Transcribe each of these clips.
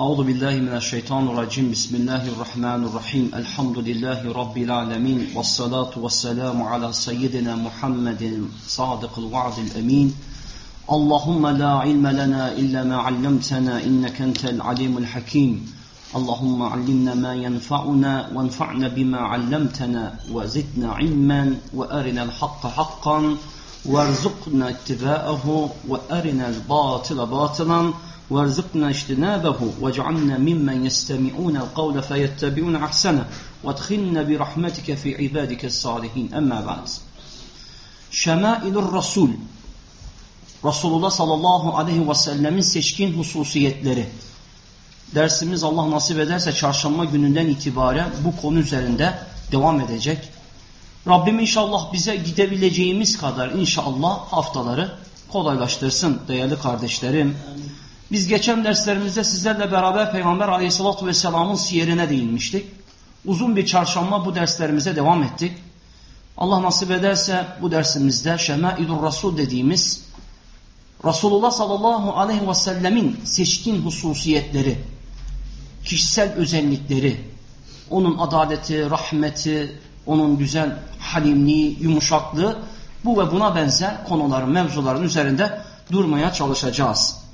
أعوذ بالله من الشيطان الرجيم. بسم الله الرحمن الرحيم. الحمد لله رب العالمين والصلاة والسلام على سيدنا محمد صادق الوعد الأمين. اللهم لا علم لنا إلا ما علمتنا إنك أنت العليم الحكيم. اللهم علمنا ما ينفعنا وانفعنا بما علمتنا وزدنا علما وأرنا الحق حقا وارزقنا اتباعه وأرنا الباطل باطلا. وارزقنا اجتنابه واجعلنا ممن يستمعون القول فيتبعون أحسنه وادخلنا برحمتك في عبادك الصالحين أما بعد شمائل الرسول Resulullah sallallahu aleyhi ve sellemin seçkin hususiyetleri. Dersimiz Allah nasip ederse çarşamba gününden itibaren bu konu üzerinde devam edecek. Rabbim inşallah bize gidebileceğimiz kadar inşallah haftaları kolaylaştırsın değerli kardeşlerim. Biz geçen derslerimizde sizlerle beraber Peygamber aleyhissalatü vesselamın siyerine değinmiştik. Uzun bir çarşamba bu derslerimize devam ettik. Allah nasip ederse bu dersimizde Şemaidur Rasul dediğimiz Resulullah sallallahu aleyhi ve sellemin seçkin hususiyetleri, kişisel özellikleri, onun adaleti, rahmeti, onun güzel halimliği, yumuşaklığı bu ve buna benzer konuların, mevzuların üzerinde durmaya çalışacağız.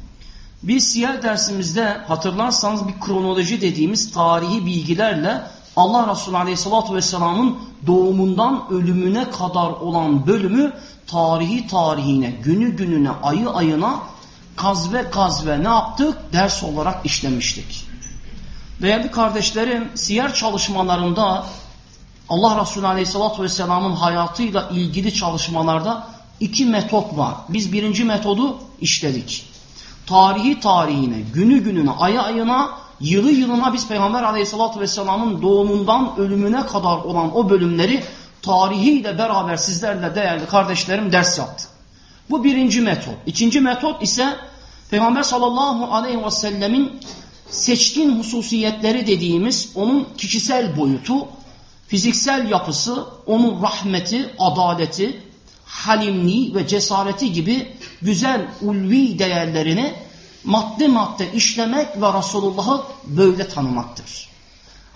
Biz siyer dersimizde hatırlarsanız bir kronoloji dediğimiz tarihi bilgilerle Allah Resulü Aleyhisselatü Vesselam'ın doğumundan ölümüne kadar olan bölümü tarihi tarihine, günü gününe, ayı ayına kazve kazve ne yaptık? Ders olarak işlemiştik. Değerli kardeşlerim, siyer çalışmalarında Allah Resulü Aleyhisselatü Vesselam'ın hayatıyla ilgili çalışmalarda iki metot var. Biz birinci metodu işledik. Tarihi tarihine, günü gününe, ayı ayına, yılı yılına biz Peygamber Aleyhisselatü Vesselam'ın doğumundan ölümüne kadar olan o bölümleri tarihiyle beraber sizlerle değerli kardeşlerim ders yaptık. Bu birinci metot. İkinci metot ise Peygamber sallallahu aleyhi ve sellemin seçkin hususiyetleri dediğimiz onun kişisel boyutu, fiziksel yapısı, onun rahmeti, adaleti, halimliği ve cesareti gibi güzel ulvi değerlerini madde madde işlemek ve Resulullah'ı böyle tanımaktır.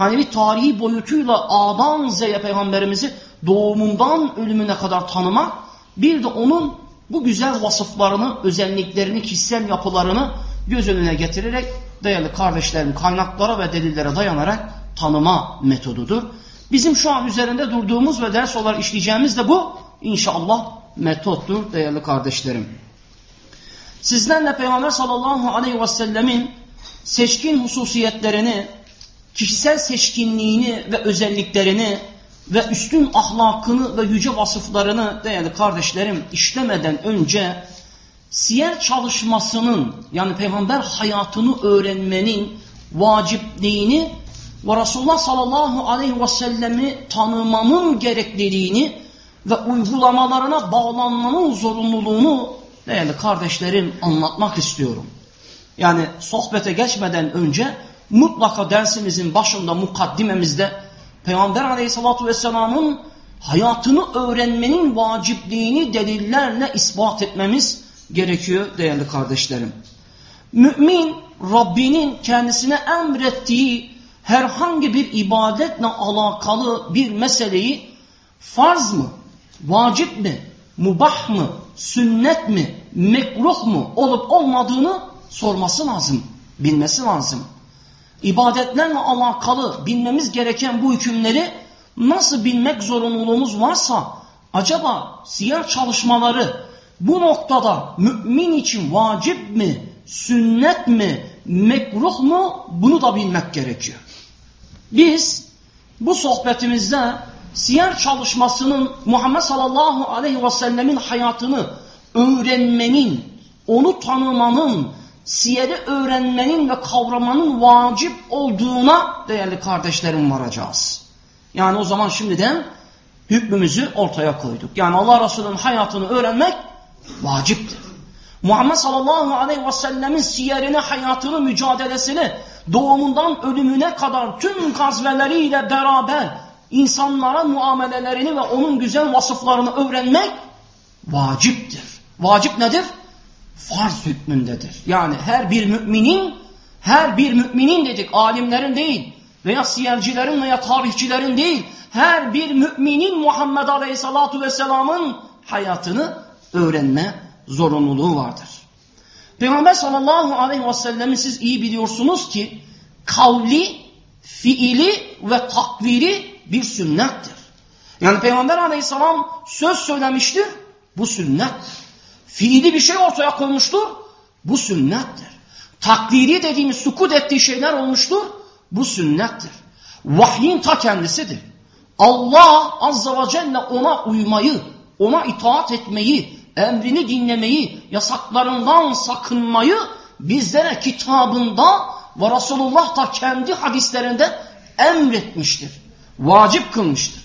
Bir tarihi boyutuyla A'dan Z'ye peygamberimizi doğumundan ölümüne kadar tanımak, bir de onun bu güzel vasıflarını, özelliklerini, kişisel yapılarını göz önüne getirerek değerli kardeşlerim kaynaklara ve delillere dayanarak tanıma metodudur. Bizim şu an üzerinde durduğumuz ve ders olarak işleyeceğimiz de bu inşallah metottur değerli kardeşlerim. Sizlerle Peygamber sallallahu aleyhi ve sellemin seçkin hususiyetlerini, kişisel seçkinliğini ve özelliklerini ve üstün ahlakını ve yüce vasıflarını değerli kardeşlerim işlemeden önce siyer çalışmasının yani peygamber hayatını öğrenmenin vacipliğini ve Resulullah sallallahu aleyhi ve sellemi tanımamın gerekliliğini ve uygulamalarına bağlanmanın zorunluluğunu değerli kardeşlerim anlatmak istiyorum. Yani sohbete geçmeden önce mutlaka dersimizin başında mukaddimemizde Peygamber aleyhissalatü vesselamın hayatını öğrenmenin vacipliğini delillerle ispat etmemiz gerekiyor değerli kardeşlerim. Mümin Rabbinin kendisine emrettiği herhangi bir ibadetle alakalı bir meseleyi farz mı, vacip mi, mubah mı, sünnet mi, mekruh mu olup olmadığını sorması lazım, bilmesi lazım. İbadetlerle alakalı bilmemiz gereken bu hükümleri nasıl bilmek zorunluluğumuz varsa acaba siyer çalışmaları bu noktada mümin için vacip mi, sünnet mi, mekruh mu bunu da bilmek gerekiyor. Biz bu sohbetimizde siyer çalışmasının Muhammed sallallahu aleyhi ve sellemin hayatını öğrenmenin, onu tanımanın, siyeri öğrenmenin ve kavramanın vacip olduğuna değerli kardeşlerim varacağız. Yani o zaman şimdiden hükmümüzü ortaya koyduk. Yani Allah Resulü'nün hayatını öğrenmek vaciptir. Muhammed sallallahu aleyhi ve sellemin siyerini, hayatını, mücadelesini doğumundan ölümüne kadar tüm gazveleriyle beraber insanlara muamelelerini ve onun güzel vasıflarını öğrenmek vaciptir. Vacip nedir? Farz hükmündedir. Yani her bir müminin Her bir müminin dedik, alimlerin değil veya siyercilerin veya tarihçilerin değil, her bir müminin Muhammed Aleyhisselatü Vesselam'ın hayatını öğrenme zorunluluğu vardır. Peygamber sallallahu aleyhi ve sellem'i siz iyi biliyorsunuz ki kavli, fiili ve takviri bir sünnettir. Yani Peygamber aleyhisselam söz söylemiştir, bu sünnettir. Fiili bir şey ortaya koymuştur, bu sünnettir. Takviri dediğimiz sukut ettiği şeyler olmuştur, bu sünnettir. Vahyin ta kendisidir. Allah azze ve celle ona uymayı, ona itaat etmeyi, emrini dinlemeyi, yasaklarından sakınmayı bizlere kitabında ve Resulullah da kendi hadislerinde emretmiştir. Vacip kılmıştır.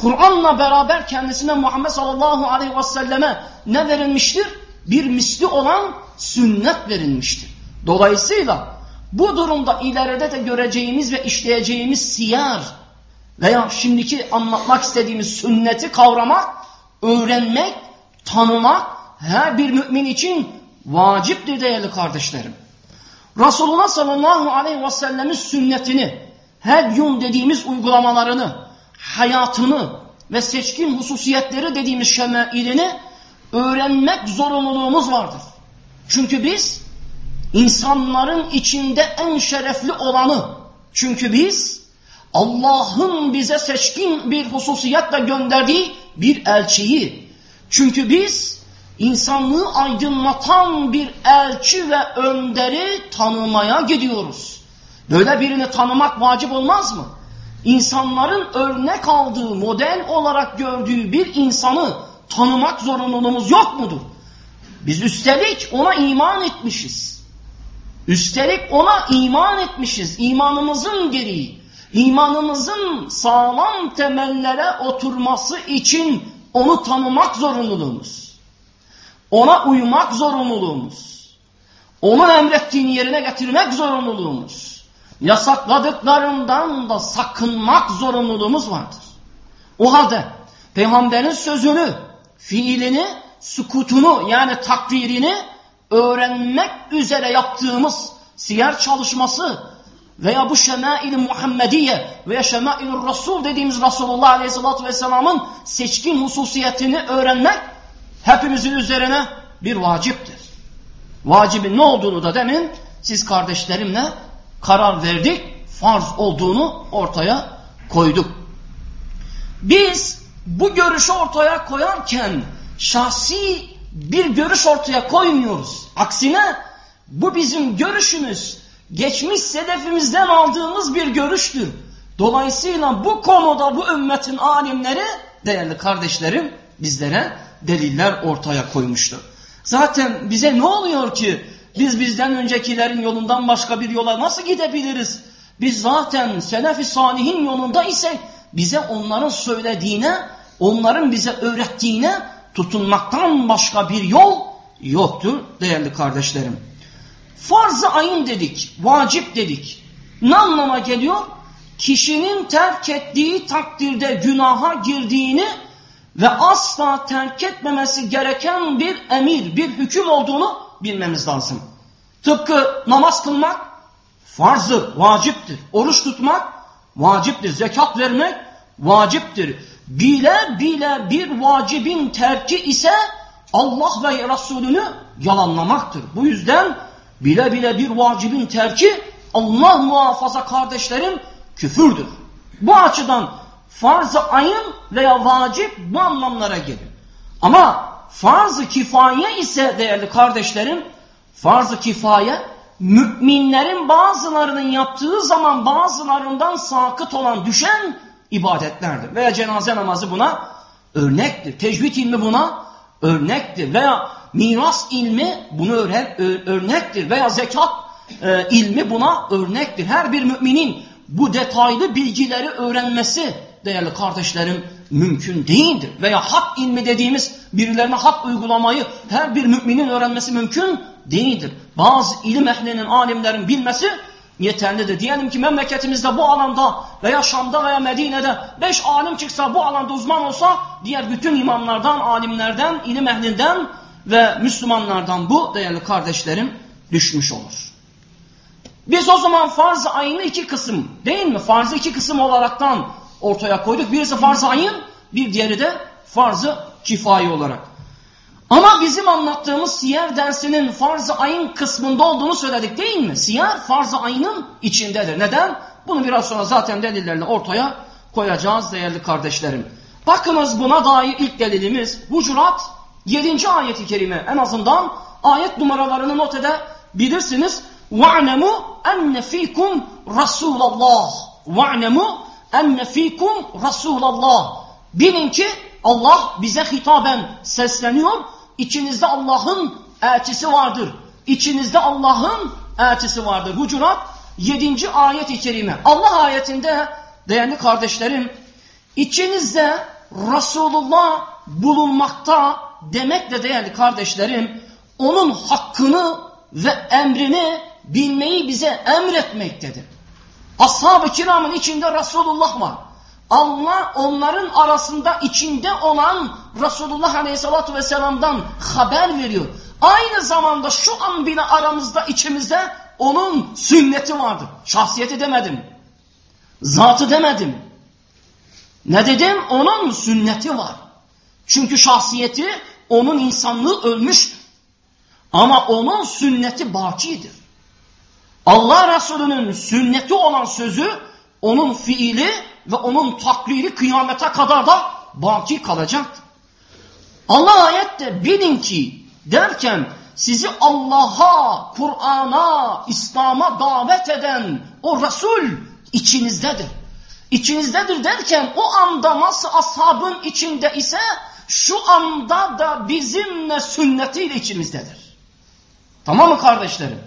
Kur'an'la beraber kendisine Muhammed sallallahu aleyhi ve selleme ne verilmiştir? Bir misli olan sünnet verilmiştir. Dolayısıyla bu durumda ileride de göreceğimiz ve işleyeceğimiz siyer veya şimdiki anlatmak istediğimiz sünneti kavramak, öğrenmek, tanımak her bir mümin için vaciptir değerli kardeşlerim. Resulullah sallallahu aleyhi ve sellemin sünnetini, her gün dediğimiz uygulamalarını, hayatını ve seçkin hususiyetleri dediğimiz şemailini öğrenmek zorunluluğumuz vardır. Çünkü biz insanların içinde en şerefli olanı, çünkü biz Allah'ın bize seçkin bir hususiyetle gönderdiği bir elçiyi, çünkü biz insanlığı aydınlatan bir elçi ve önderi tanımaya gidiyoruz. Böyle birini tanımak vacip olmaz mı? İnsanların örnek aldığı, model olarak gördüğü bir insanı tanımak zorunluluğumuz yok mudur? Biz üstelik ona iman etmişiz. Üstelik ona iman etmişiz. İmanımızın gereği, imanımızın sağlam temellere oturması için onu tanımak zorunluluğumuz. Ona uymak zorunluluğumuz. Onun emrettiğini yerine getirmek zorunluluğumuz. Yasakladıklarından da sakınmak zorunluluğumuz vardır. O halde Peygamberin sözünü, fiilini, sukutunu yani takdirini öğrenmek üzere yaptığımız siyer çalışması veya bu şemail-i Muhammediye veya şemail-i Resul dediğimiz Resulullah Aleyhisselatü Vesselam'ın seçkin hususiyetini öğrenmek hepimizin üzerine bir vaciptir. Vacibin ne olduğunu da demin siz kardeşlerimle karar verdik, farz olduğunu ortaya koyduk. Biz bu görüşü ortaya koyarken şahsi bir görüş ortaya koymuyoruz. Aksine bu bizim görüşümüz geçmiş sedefimizden aldığımız bir görüştür. Dolayısıyla bu konuda bu ümmetin alimleri değerli kardeşlerim bizlere deliller ortaya koymuştur. Zaten bize ne oluyor ki biz bizden öncekilerin yolundan başka bir yola nasıl gidebiliriz? Biz zaten selef-i salihin yolunda ise bize onların söylediğine, onların bize öğrettiğine tutunmaktan başka bir yol yoktur değerli kardeşlerim. Farz-ı ayın dedik, vacip dedik. Ne anlama geliyor? Kişinin terk ettiği takdirde günaha girdiğini ve asla terk etmemesi gereken bir emir, bir hüküm olduğunu bilmemiz lazım. Tıpkı namaz kılmak farzı, vaciptir. Oruç tutmak vaciptir. Zekat vermek vaciptir. Bile bile bir vacibin terki ise Allah ve Resulünü yalanlamaktır. Bu yüzden bile bile bir vacibin terki Allah muhafaza kardeşlerim küfürdür. Bu açıdan farz-ı ayın veya vacip bu anlamlara gelir. Ama farz-ı kifaye ise değerli kardeşlerim farz-ı kifaye müminlerin bazılarının yaptığı zaman bazılarından sakıt olan düşen ibadetlerdir. Veya cenaze namazı buna örnektir. Tecvid ilmi buna örnektir. Veya miras ilmi bunu örnektir. Veya zekat e, ilmi buna örnektir. Her bir müminin bu detaylı bilgileri öğrenmesi değerli kardeşlerim mümkün değildir. Veya hak ilmi dediğimiz birilerine hak uygulamayı her bir müminin öğrenmesi mümkün değildir. Bazı ilim ehlinin, alimlerin bilmesi yeterlidir. Diyelim ki memleketimizde bu alanda veya Şam'da veya Medine'de beş alim çıksa bu alanda uzman olsa diğer bütün imamlardan, alimlerden, ilim ehlinden ve Müslümanlardan bu değerli kardeşlerim düşmüş olur. Biz o zaman farz-ı ayını iki kısım değil mi? Farzı iki kısım olaraktan ortaya koyduk. Birisi farz-ı ayın, bir diğeri de farz-ı kifayi olarak. Ama bizim anlattığımız siyer dersinin farz-ı ayın kısmında olduğunu söyledik değil mi? Siyer farz-ı ayının içindedir. Neden? Bunu biraz sonra zaten delillerle ortaya koyacağız değerli kardeşlerim. Bakınız buna dair ilk delilimiz Hucurat 7. ayeti kerime en azından ayet numaralarını not edebilirsiniz. وَعْنَمُوا اَنَّ ف۪يكُمْ رَسُولَ اللّٰهِ وَعْنَمُوا اَنَّ ف۪يكُمْ رَسُولَ اللّٰهِ Bilin ki Allah bize hitaben sesleniyor. İçinizde Allah'ın elçisi vardır. İçinizde Allah'ın elçisi vardır. Hucurat 7. ayet-i kerime. Allah ayetinde değerli kardeşlerim içinizde Resulullah bulunmakta demekle değerli kardeşlerim onun hakkını ve emrini bilmeyi bize emretmektedir. Ashab-ı kiramın içinde Resulullah var. Allah onların arasında içinde olan Resulullah Aleyhisselatü Vesselam'dan haber veriyor. Aynı zamanda şu an bile aramızda içimizde onun sünneti vardır. Şahsiyeti demedim. Zatı demedim. Ne dedim? Onun sünneti var. Çünkü şahsiyeti onun insanlığı ölmüş. Ama onun sünneti bakidir. Allah Resulü'nün sünneti olan sözü onun fiili ve onun taklidi kıyamete kadar da baki kalacaktır. Allah ayette bilin ki derken sizi Allah'a, Kur'an'a, İslam'a davet eden o Resul içinizdedir. İçinizdedir derken o anda nasıl ashabın içinde ise şu anda da bizimle sünnetiyle içimizdedir. Tamam mı kardeşlerim?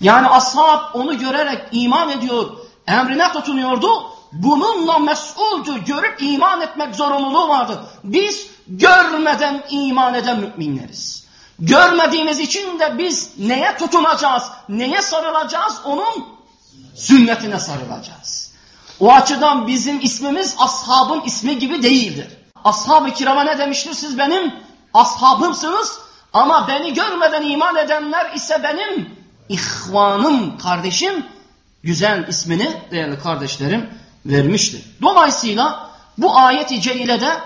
Yani ashab onu görerek iman ediyor, emrine tutunuyordu. Bununla mesuldü, görüp iman etmek zorunluluğu vardı. Biz görmeden iman eden müminleriz. Görmediğimiz için de biz neye tutunacağız, neye sarılacağız? Onun sünnetine sarılacağız. O açıdan bizim ismimiz ashabın ismi gibi değildir. Ashab-ı kirama ne demiştir? Siz benim ashabımsınız ama beni görmeden iman edenler ise benim ihvanım, kardeşim. Güzel ismini değerli kardeşlerim vermiştir. Dolayısıyla bu ayeti celilede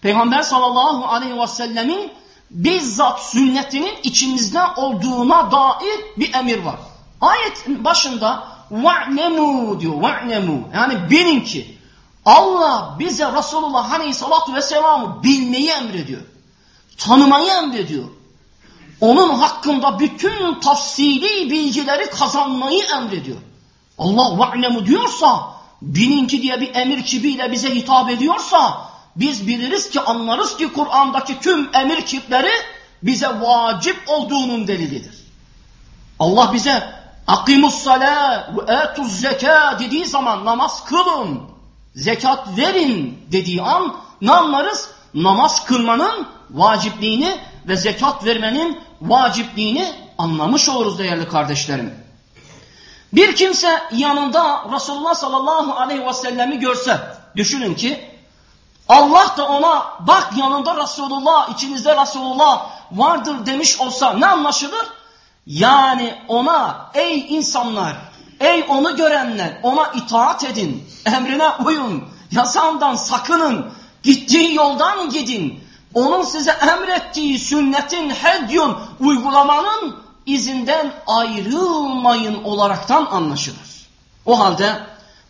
Peygamber sallallahu aleyhi ve sellemin bizzat sünnetinin içimizde olduğuna dair bir emir var. Ayetin başında ve'nemu diyor. Ve'nemu. Yani bilin ki Allah bize Resulullah Aleyhisselatü Vesselam'ı bilmeyi emrediyor. Tanımayı emrediyor. Onun hakkında bütün tafsili bilgileri kazanmayı emrediyor. Allah ve'nemu diyorsa bilin ki diye bir emir kibiyle bize hitap ediyorsa, biz biliriz ki anlarız ki Kur'an'daki tüm emir kipleri bize vacip olduğunun delilidir. Allah bize akimus salâ ve etuz zekâ dediği zaman namaz kılın, zekat verin dediği an ne anlarız? Namaz kılmanın vacipliğini ve zekat vermenin vacipliğini anlamış oluruz değerli kardeşlerim. Bir kimse yanında Resulullah sallallahu aleyhi ve sellemi görse, düşünün ki Allah da ona bak yanında Resulullah, içinizde Resulullah vardır demiş olsa ne anlaşılır? Yani ona ey insanlar, ey onu görenler ona itaat edin, emrine uyun, yasağından sakının, gittiği yoldan gidin. Onun size emrettiği sünnetin hedyun uygulamanın izinden ayrılmayın olaraktan anlaşılır. O halde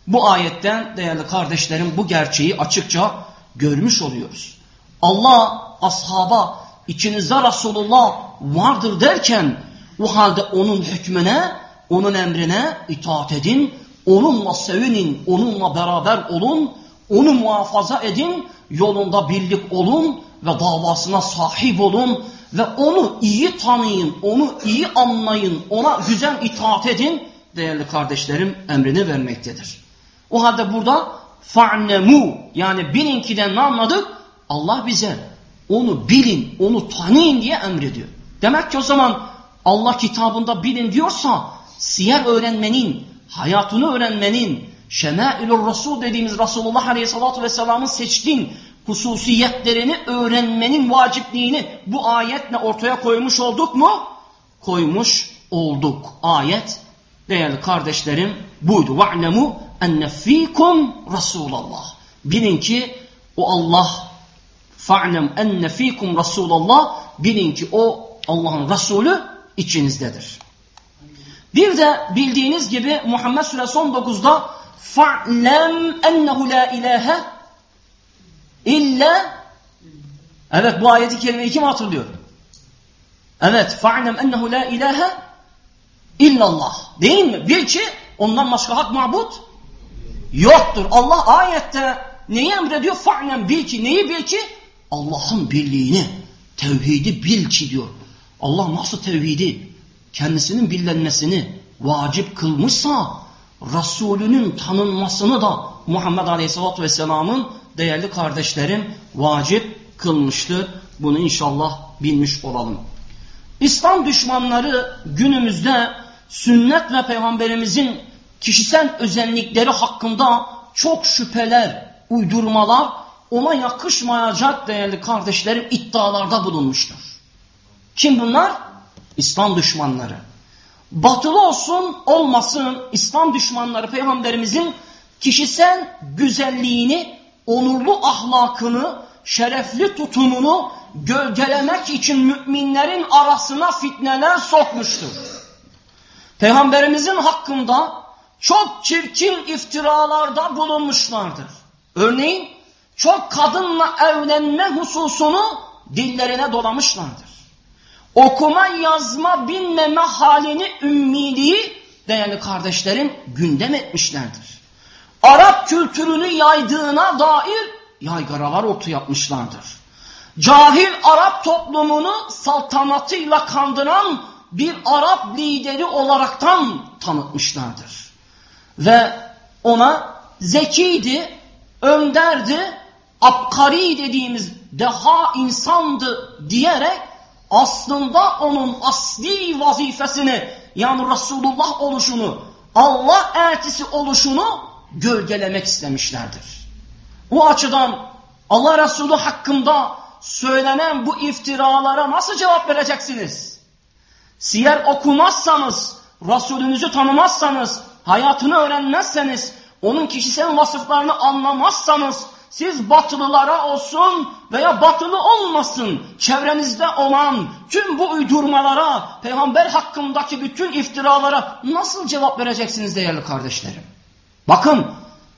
bu ayetten değerli kardeşlerim bu gerçeği açıkça görmüş oluyoruz. Allah ashaba içinizde Resulullah vardır derken o halde onun hükmüne, onun emrine itaat edin, onunla sevinin, onunla beraber olun, onu muhafaza edin, yolunda birlik olun ve davasına sahip olun ve onu iyi tanıyın, onu iyi anlayın, ona güzel itaat edin değerli kardeşlerim emrini vermektedir. O halde burada fa'nemu yani bilin ki de ne anladık? Allah bize onu bilin, onu tanıyın diye emrediyor. Demek ki o zaman Allah kitabında bilin diyorsa siyer öğrenmenin, hayatını öğrenmenin, şemâilur Resul dediğimiz Resulullah Aleyhisselatü Vesselam'ın seçtiğin hususiyetlerini öğrenmenin vacipliğini bu ayetle ortaya koymuş olduk mu? Koymuş olduk. Ayet değerli kardeşlerim buydu. Ve'lemu enne fikum Resulallah. Bilin ki o Allah fa'lem enne fikum Resulallah bilin ki o Allah'ın Resulü içinizdedir. Bir de bildiğiniz gibi Muhammed Suresi 19'da fa'lem ennehu la ilahe illa evet bu ayeti kelimeyi kim hatırlıyor? Evet fa'lem ennehu la ilahe illallah değil mi? Bil ki ondan başka hak mabut yoktur. Allah ayette neyi emrediyor? Fa'lem bil ki neyi bil ki? Allah'ın birliğini, tevhidi bil ki diyor. Allah nasıl tevhidi, kendisinin bilinmesini vacip kılmışsa Resulünün tanınmasını da Muhammed Aleyhisselatü Vesselam'ın değerli kardeşlerim vacip kılmıştır. Bunu inşallah bilmiş olalım. İslam düşmanları günümüzde sünnet ve peygamberimizin kişisel özellikleri hakkında çok şüpheler, uydurmalar, ona yakışmayacak değerli kardeşlerim iddialarda bulunmuştur. Kim bunlar? İslam düşmanları. Batılı olsun olmasın İslam düşmanları peygamberimizin kişisel güzelliğini, onurlu ahlakını, şerefli tutumunu gölgelemek için müminlerin arasına fitneler sokmuştur. Peygamberimizin hakkında çok çirkin iftiralarda bulunmuşlardır. Örneğin çok kadınla evlenme hususunu dillerine dolamışlardır okuma yazma bilmeme halini ümmiliği değerli kardeşlerim gündem etmişlerdir. Arap kültürünü yaydığına dair yaygaralar ortaya yapmışlardır. Cahil Arap toplumunu saltanatıyla kandıran bir Arap lideri olaraktan tanıtmışlardır. Ve ona zekiydi, önderdi, apkari dediğimiz deha insandı diyerek aslında onun asli vazifesini yani Resulullah oluşunu, Allah elçisi oluşunu gölgelemek istemişlerdir. Bu açıdan Allah Resulü hakkında söylenen bu iftiralara nasıl cevap vereceksiniz? Siyer okumazsanız, Resulünüzü tanımazsanız, hayatını öğrenmezseniz, onun kişisel vasıflarını anlamazsanız, siz batılılara olsun veya batılı olmasın çevrenizde olan tüm bu uydurmalara, peygamber hakkındaki bütün iftiralara nasıl cevap vereceksiniz değerli kardeşlerim? Bakın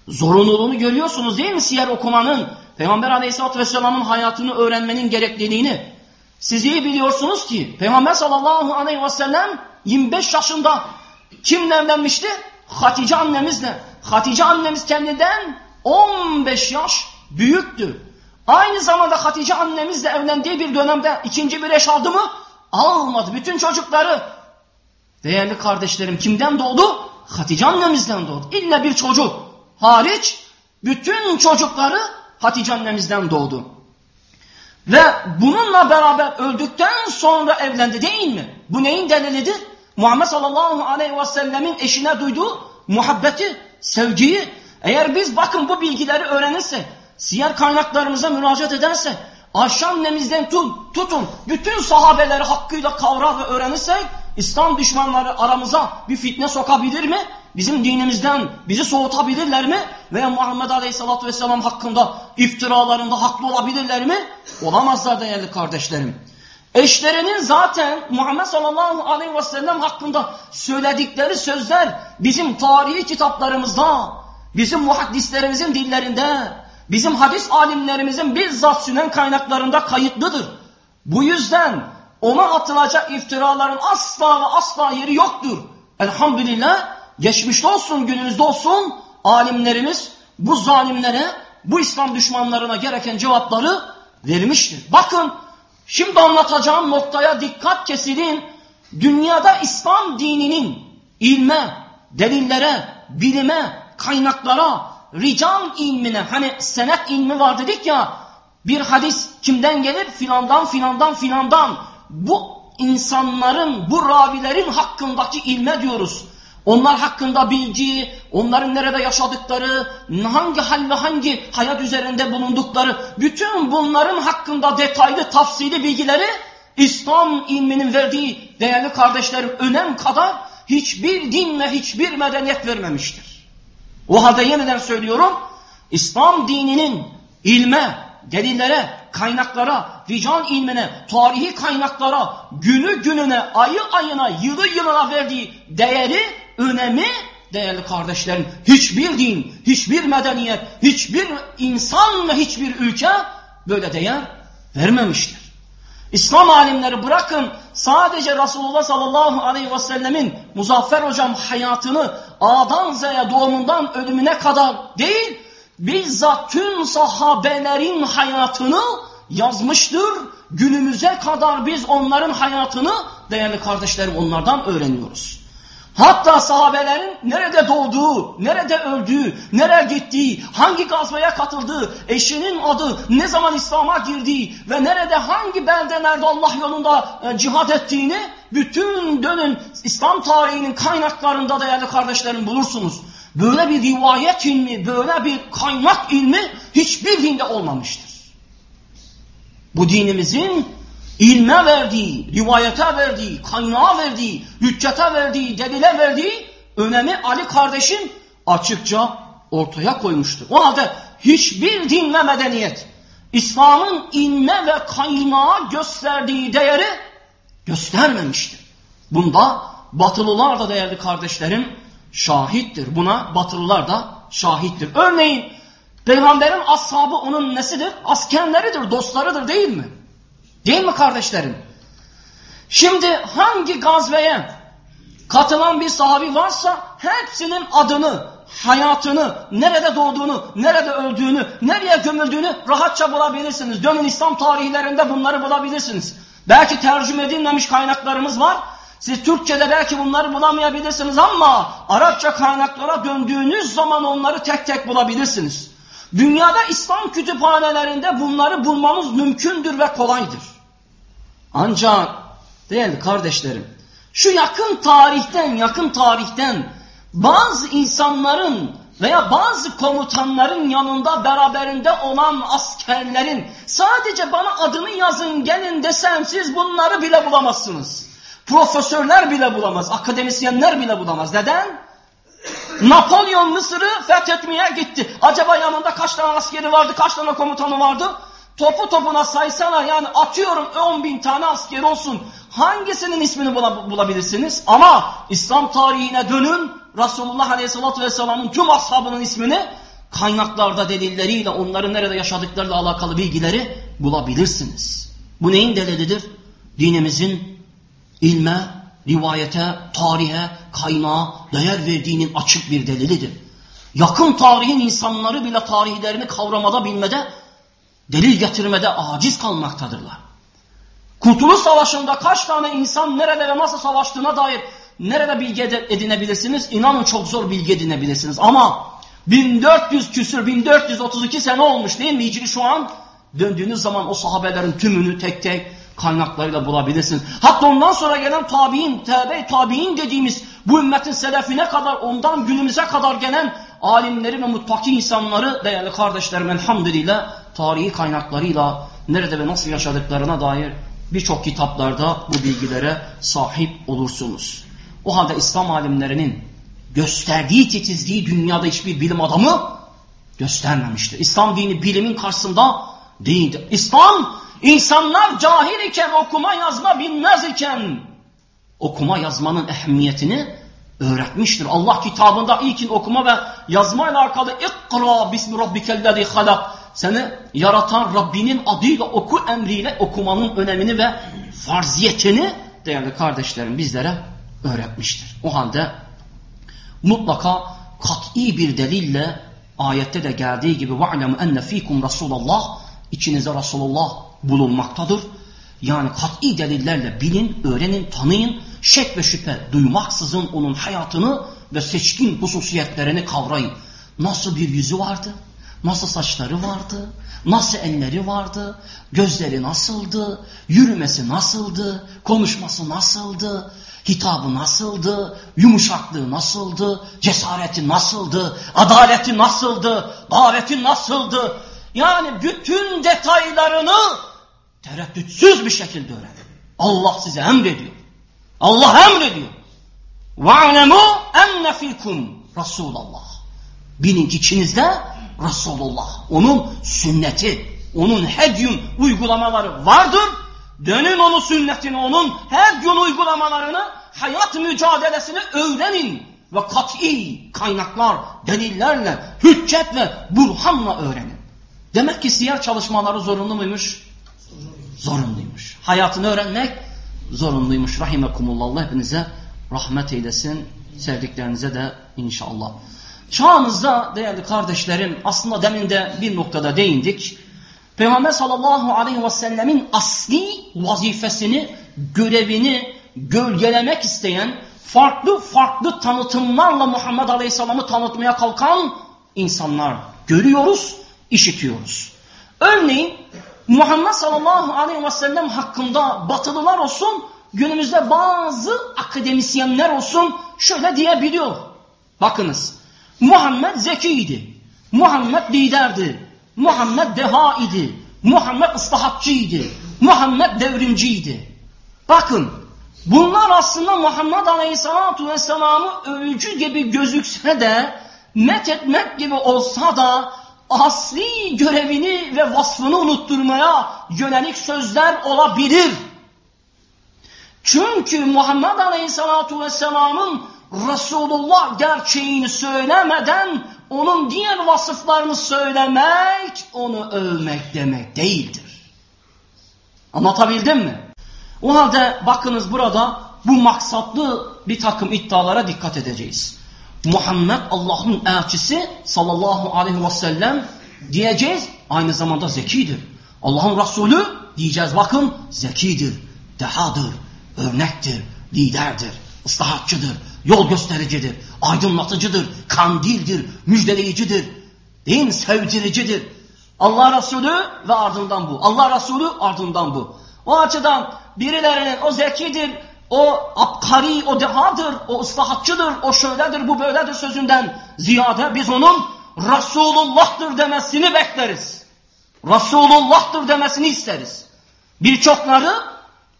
zorunluluğunu görüyorsunuz değil mi siyer okumanın, peygamber aleyhissalatü vesselamın hayatını öğrenmenin gerekliliğini. Siz iyi biliyorsunuz ki peygamber sallallahu aleyhi ve sellem 25 yaşında kimle evlenmişti? Hatice annemizle. Hatice annemiz kendinden 15 yaş büyüktü. Aynı zamanda Hatice annemizle evlendiği bir dönemde ikinci bir eş aldı mı? Almadı. Bütün çocukları değerli kardeşlerim kimden doğdu? Hatice annemizden doğdu. İlla bir çocuk hariç bütün çocukları Hatice annemizden doğdu. Ve bununla beraber öldükten sonra evlendi değil mi? Bu neyin delilidir? Muhammed sallallahu aleyhi ve sellemin eşine duyduğu muhabbeti, sevgiyi eğer biz bakın bu bilgileri öğrenirsek, siyer kaynaklarımıza müracaat edersek, Ayşe annemizden tut, tutun bütün sahabeleri hakkıyla kavrar ve öğrenirsek, İslam düşmanları aramıza bir fitne sokabilir mi? Bizim dinimizden bizi soğutabilirler mi? Veya Muhammed Aleyhisselatü Vesselam hakkında iftiralarında haklı olabilirler mi? Olamazlar değerli kardeşlerim. Eşlerinin zaten Muhammed sallallahu aleyhi ve hakkında söyledikleri sözler bizim tarihi kitaplarımızda, bizim muhaddislerimizin dillerinde, bizim hadis alimlerimizin bizzat sünen kaynaklarında kayıtlıdır. Bu yüzden ona atılacak iftiraların asla ve asla yeri yoktur. Elhamdülillah geçmişte olsun günümüzde olsun alimlerimiz bu zalimlere, bu İslam düşmanlarına gereken cevapları vermiştir. Bakın şimdi anlatacağım noktaya dikkat kesilin. Dünyada İslam dininin ilme, delillere, bilime, kaynaklara, rical ilmine hani senet ilmi var dedik ya bir hadis kimden gelir? Filandan filandan filandan. Bu insanların, bu ravilerin hakkındaki ilme diyoruz. Onlar hakkında bilgi, onların nerede yaşadıkları, hangi hal ve hangi hayat üzerinde bulundukları, bütün bunların hakkında detaylı, tafsili bilgileri İslam ilminin verdiği değerli kardeşlerim önem kadar hiçbir din ve hiçbir medeniyet vermemiştir. O halde yeniden söylüyorum, İslam dininin ilme, delillere, kaynaklara, vicdan ilmine, tarihi kaynaklara, günü gününe, ayı ayına, yılı yılına verdiği değeri, önemi değerli kardeşlerim hiçbir din, hiçbir medeniyet, hiçbir insan ve hiçbir ülke böyle değer vermemiştir. İslam alimleri bırakın sadece Resulullah sallallahu aleyhi ve sellemin Muzaffer hocam hayatını A'dan Z'ye doğumundan ölümüne kadar değil bizzat tüm sahabelerin hayatını yazmıştır. Günümüze kadar biz onların hayatını değerli kardeşlerim onlardan öğreniyoruz. Hatta sahabelerin nerede doğduğu, nerede öldüğü, nereye gittiği, hangi gazveye katıldığı, eşinin adı, ne zaman İslam'a girdiği ve nerede hangi beldelerde Allah yolunda e, cihad ettiğini bütün dönün İslam tarihinin kaynaklarında değerli kardeşlerim bulursunuz. Böyle bir rivayet ilmi, böyle bir kaynak ilmi hiçbir dinde olmamıştır. Bu dinimizin ilme verdiği, rivayete verdiği, kaynağa verdiği, hüccete verdiği, delile verdiği önemi Ali kardeşin açıkça ortaya koymuştur. O halde hiçbir din ve medeniyet İslam'ın inme ve kaynağa gösterdiği değeri göstermemiştir. Bunda batılılar da değerli kardeşlerim şahittir. Buna batılılar da şahittir. Örneğin peygamberin ashabı onun nesidir? Askerleridir, dostlarıdır değil mi? Değil mi kardeşlerim? Şimdi hangi gazveye katılan bir sahabi varsa hepsinin adını, hayatını, nerede doğduğunu, nerede öldüğünü, nereye gömüldüğünü rahatça bulabilirsiniz. Dönün İslam tarihlerinde bunları bulabilirsiniz. Belki tercüme edilmemiş kaynaklarımız var. Siz Türkçe'de belki bunları bulamayabilirsiniz ama Arapça kaynaklara döndüğünüz zaman onları tek tek bulabilirsiniz. Dünyada İslam kütüphanelerinde bunları bulmamız mümkündür ve kolaydır. Ancak değerli kardeşlerim şu yakın tarihten yakın tarihten bazı insanların veya bazı komutanların yanında beraberinde olan askerlerin sadece bana adını yazın gelin desem siz bunları bile bulamazsınız. Profesörler bile bulamaz, akademisyenler bile bulamaz. Neden? Napolyon Mısır'ı fethetmeye gitti. Acaba yanında kaç tane askeri vardı, kaç tane komutanı vardı? Topu topuna saysana yani atıyorum 10 bin tane asker olsun. Hangisinin ismini bulabilirsiniz? Ama İslam tarihine dönün Resulullah Aleyhisselatü Vesselam'ın tüm ashabının ismini kaynaklarda delilleriyle onların nerede yaşadıklarıyla alakalı bilgileri bulabilirsiniz. Bu neyin delilidir? Dinimizin ilme, rivayete, tarihe, kaynağa değer verdiğinin açık bir delilidir. Yakın tarihin insanları bile tarihlerini kavramada bilmede delil getirmede aciz kalmaktadırlar. Kurtuluş Savaşı'nda kaç tane insan nerede ve nasıl savaştığına dair nerede bilgi edinebilirsiniz? İnanın çok zor bilgi edinebilirsiniz. Ama 1400 küsür, 1432 sene olmuş değil mi Hicri şu an? Döndüğünüz zaman o sahabelerin tümünü tek tek kaynaklarıyla bulabilirsiniz. Hatta ondan sonra gelen tabi'in, tebe tabi'in dediğimiz bu ümmetin selefine kadar ondan günümüze kadar gelen alimleri ve muttaki insanları değerli kardeşlerim elhamdülillah tarihi kaynaklarıyla nerede ve nasıl yaşadıklarına dair birçok kitaplarda bu bilgilere sahip olursunuz. O halde İslam alimlerinin gösterdiği titizliği dünyada hiçbir bilim adamı göstermemiştir. İslam dini bilimin karşısında değildir. İslam insanlar cahil iken okuma yazma bilmez iken okuma yazmanın ehemmiyetini öğretmiştir. Allah kitabında ilkin okuma ve yazma ile alakalı ikra bismi rabbikellezi halak seni yaratan Rabbinin adıyla oku emriyle okumanın önemini ve farziyetini değerli kardeşlerim bizlere öğretmiştir. O halde mutlaka kat'i bir delille ayette de geldiği gibi وَعْلَمُ اَنَّ ف۪يكُمْ Resulullah içinize Resulullah bulunmaktadır. Yani kat'i delillerle bilin, öğrenin, tanıyın, şek ve şüphe duymaksızın onun hayatını ve seçkin hususiyetlerini kavrayın. Nasıl bir yüzü vardı? Nasıl saçları vardı? Nasıl elleri vardı? Gözleri nasıldı? Yürümesi nasıldı? Konuşması nasıldı? Hitabı nasıldı? Yumuşaklığı nasıldı? Cesareti nasıldı? Adaleti nasıldı? Daveti nasıldı? Yani bütün detaylarını tereddütsüz bir şekilde öğrenin. Allah size emrediyor. Allah emrediyor. وَعْلَمُوا اَنَّ فِيكُمْ Resulallah. Bilin ki içinizde Resulullah. Onun sünneti, onun her gün uygulamaları vardır. Dönün onun sünnetini, onun her gün uygulamalarını, hayat mücadelesini öğrenin. Ve kat'i kaynaklar, delillerle, hüccetle, burhanla öğrenin. Demek ki siyer çalışmaları zorunlu muymuş? Zorunluymuş. Hayatını öğrenmek zorunluymuş. Rahimekumullah. Allah hepinize rahmet eylesin. Sevdiklerinize de inşallah. Çağımızda değerli kardeşlerim aslında demin de bir noktada değindik. Peygamber sallallahu aleyhi ve sellemin asli vazifesini, görevini gölgelemek isteyen farklı farklı tanıtımlarla Muhammed Aleyhisselam'ı tanıtmaya kalkan insanlar görüyoruz, işitiyoruz. Örneğin Muhammed sallallahu aleyhi ve sellem hakkında batılılar olsun, günümüzde bazı akademisyenler olsun şöyle diyebiliyor. Bakınız, Muhammed zekiydi, Muhammed liderdi, Muhammed deha idi, Muhammed ıslahatçıydı, Muhammed devrimciydi. Bakın, bunlar aslında Muhammed aleyhissalatu vesselam'ı övücü gibi gözükse de, met etmek gibi olsa da, asli görevini ve vasfını unutturmaya yönelik sözler olabilir. Çünkü Muhammed Aleyhisselatü Vesselam'ın Resulullah gerçeğini söylemeden onun diğer vasıflarını söylemek, onu övmek demek değildir. Anlatabildim mi? O halde bakınız burada bu maksatlı bir takım iddialara dikkat edeceğiz. Muhammed Allah'ın elçisi sallallahu aleyhi ve sellem diyeceğiz. Aynı zamanda zekidir. Allah'ın Resulü diyeceğiz bakın zekidir, dehadır, örnektir, liderdir, ıslahatçıdır, yol göstericidir, aydınlatıcıdır, kandildir, müjdeleyicidir, değil mi? Sevdiricidir. Allah Resulü ve ardından bu. Allah Resulü ardından bu. O açıdan birilerinin o zekidir, o apkari, o dehadır, o ıslahatçıdır, o şöyledir, bu böyledir sözünden ziyade biz onun Resulullah'tır demesini bekleriz. Resulullah'tır demesini isteriz. Birçokları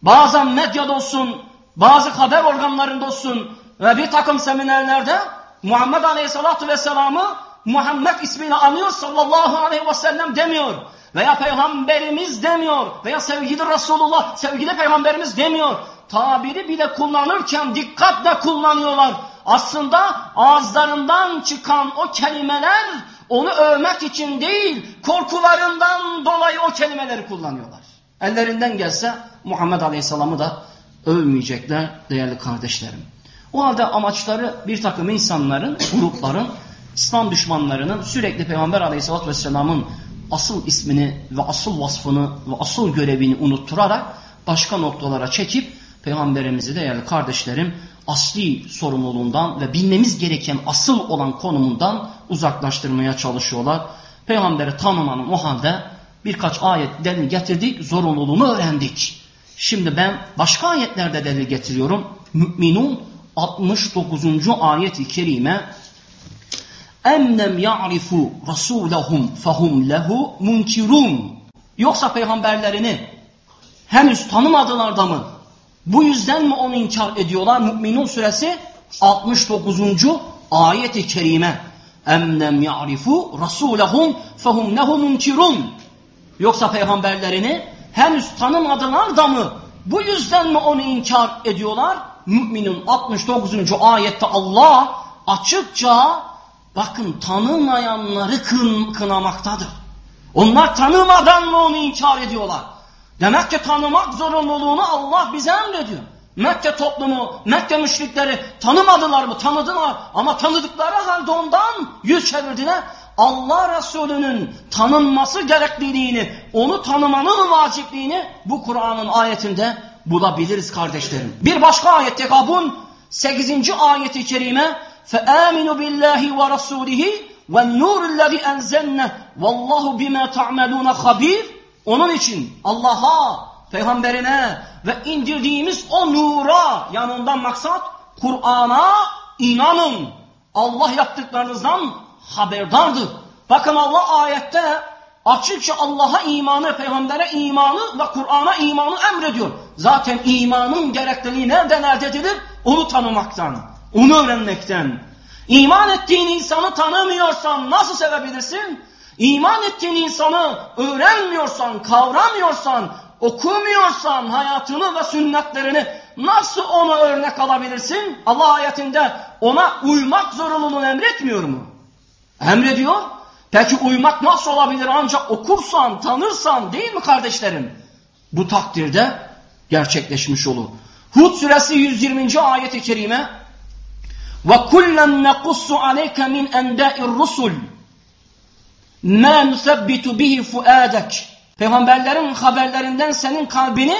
bazen medyada olsun, bazı haber organlarında olsun ve bir takım seminerlerde Muhammed Aleyhisselatü Vesselam'ı Muhammed ismiyle anıyor sallallahu aleyhi ve sellem demiyor. Veya peygamberimiz demiyor. Veya sevgili Resulullah, sevgili peygamberimiz demiyor tabiri bile kullanırken dikkatle kullanıyorlar. Aslında ağızlarından çıkan o kelimeler onu övmek için değil, korkularından dolayı o kelimeleri kullanıyorlar. Ellerinden gelse Muhammed Aleyhisselam'ı da övmeyecekler değerli kardeşlerim. O halde amaçları bir takım insanların, grupların, İslam düşmanlarının sürekli Peygamber Aleyhisselatü Vesselam'ın asıl ismini ve asıl vasfını ve asıl görevini unutturarak başka noktalara çekip Peygamberimizi değerli kardeşlerim asli sorumluluğundan ve bilmemiz gereken asıl olan konumundan uzaklaştırmaya çalışıyorlar. Peygamberi tanımanın o halde birkaç ayet delil getirdik, zorunluluğunu öğrendik. Şimdi ben başka ayetlerde delil getiriyorum. Müminun 69. ayet-i kerime emnem ya'rifu rasulahum fahum lehu munkirun. Yoksa peygamberlerini henüz tanımadılar da mı? Bu yüzden mi onu inkar ediyorlar? Müminun suresi 69. ayet-i kerime. Emnem ya'rifu rasulahum fehum lehu munkirun. Yoksa peygamberlerini henüz tanımadılar da mı? Bu yüzden mi onu inkar ediyorlar? Müminin 69. ayette Allah açıkça bakın tanımayanları kın, kınamaktadır. Onlar tanımadan mı onu inkar ediyorlar? Demek ki tanımak zorunluluğunu Allah bize emrediyor. Mekke toplumu, Mekke müşrikleri tanımadılar mı? Tanıdılar ama tanıdıkları halde ondan yüz çevirdiler. Allah Resulü'nün tanınması gerekliliğini, onu tanımanın vacipliğini bu Kur'an'ın ayetinde bulabiliriz kardeşlerim. Bir başka ayette Tekabun 8. ayeti kerime فَآمِنُوا بِاللّٰهِ وَرَسُولِهِ وَالنُّورِ الَّذِي أَنْزَلْنَا وَاللّٰهُ بِمَا تَعْمَلُونَ خَب۪يرٌ onun için Allah'a, peygamberine ve indirdiğimiz o nura yanından maksat Kur'an'a inanın. Allah yaptıklarınızdan haberdardır. Bakın Allah ayette açıkça Allah'a imanı, peygambere imanı ve Kur'an'a imanı emrediyor. Zaten imanın gerekliliği nereden elde edilir? Onu tanımaktan, onu öğrenmekten. İman ettiğin insanı tanımıyorsan nasıl sevebilirsin? İman ettiğin insanı öğrenmiyorsan, kavramıyorsan, okumuyorsan hayatını ve sünnetlerini nasıl ona örnek alabilirsin? Allah ayetinde ona uymak zorunluluğunu emretmiyor mu? Emrediyor. Peki uymak nasıl olabilir? Ancak okursan, tanırsan değil mi kardeşlerim? Bu takdirde gerçekleşmiş olur. Hud suresi 120. ayet-i kerime ve kullen nekussu aleyke min endâ'ir ma nusabbitu bihi fuadek Peygamberlerin haberlerinden senin kalbini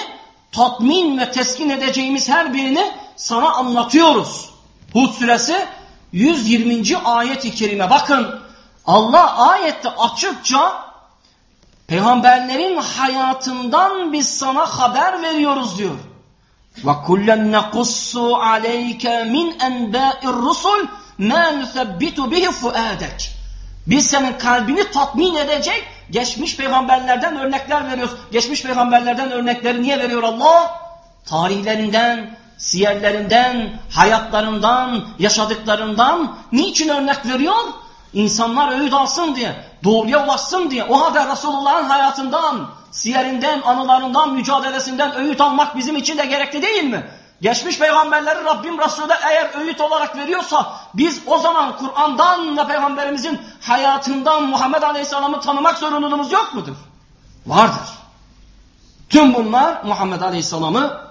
tatmin ve teskin edeceğimiz her birini sana anlatıyoruz. Hud suresi 120. ayet-i kerime. Bakın Allah ayette açıkça peygamberlerin hayatından biz sana haber veriyoruz diyor. Kullen nekussu aleyke min enbâir rusul ma nusabbitu bihi fuadek. Biz senin kalbini tatmin edecek geçmiş peygamberlerden örnekler veriyoruz. Geçmiş peygamberlerden örnekleri niye veriyor Allah? Tarihlerinden, siyerlerinden, hayatlarından, yaşadıklarından niçin örnek veriyor? İnsanlar öğüt alsın diye, doğruya ulaşsın diye. O halde Resulullah'ın hayatından, siyerinden, anılarından, mücadelesinden öğüt almak bizim için de gerekli değil mi? Geçmiş peygamberleri Rabbim Resulü eğer öğüt olarak veriyorsa biz o zaman Kur'an'dan ve peygamberimizin hayatından Muhammed Aleyhisselam'ı tanımak zorunluluğumuz yok mudur? Vardır. Tüm bunlar Muhammed Aleyhisselam'ı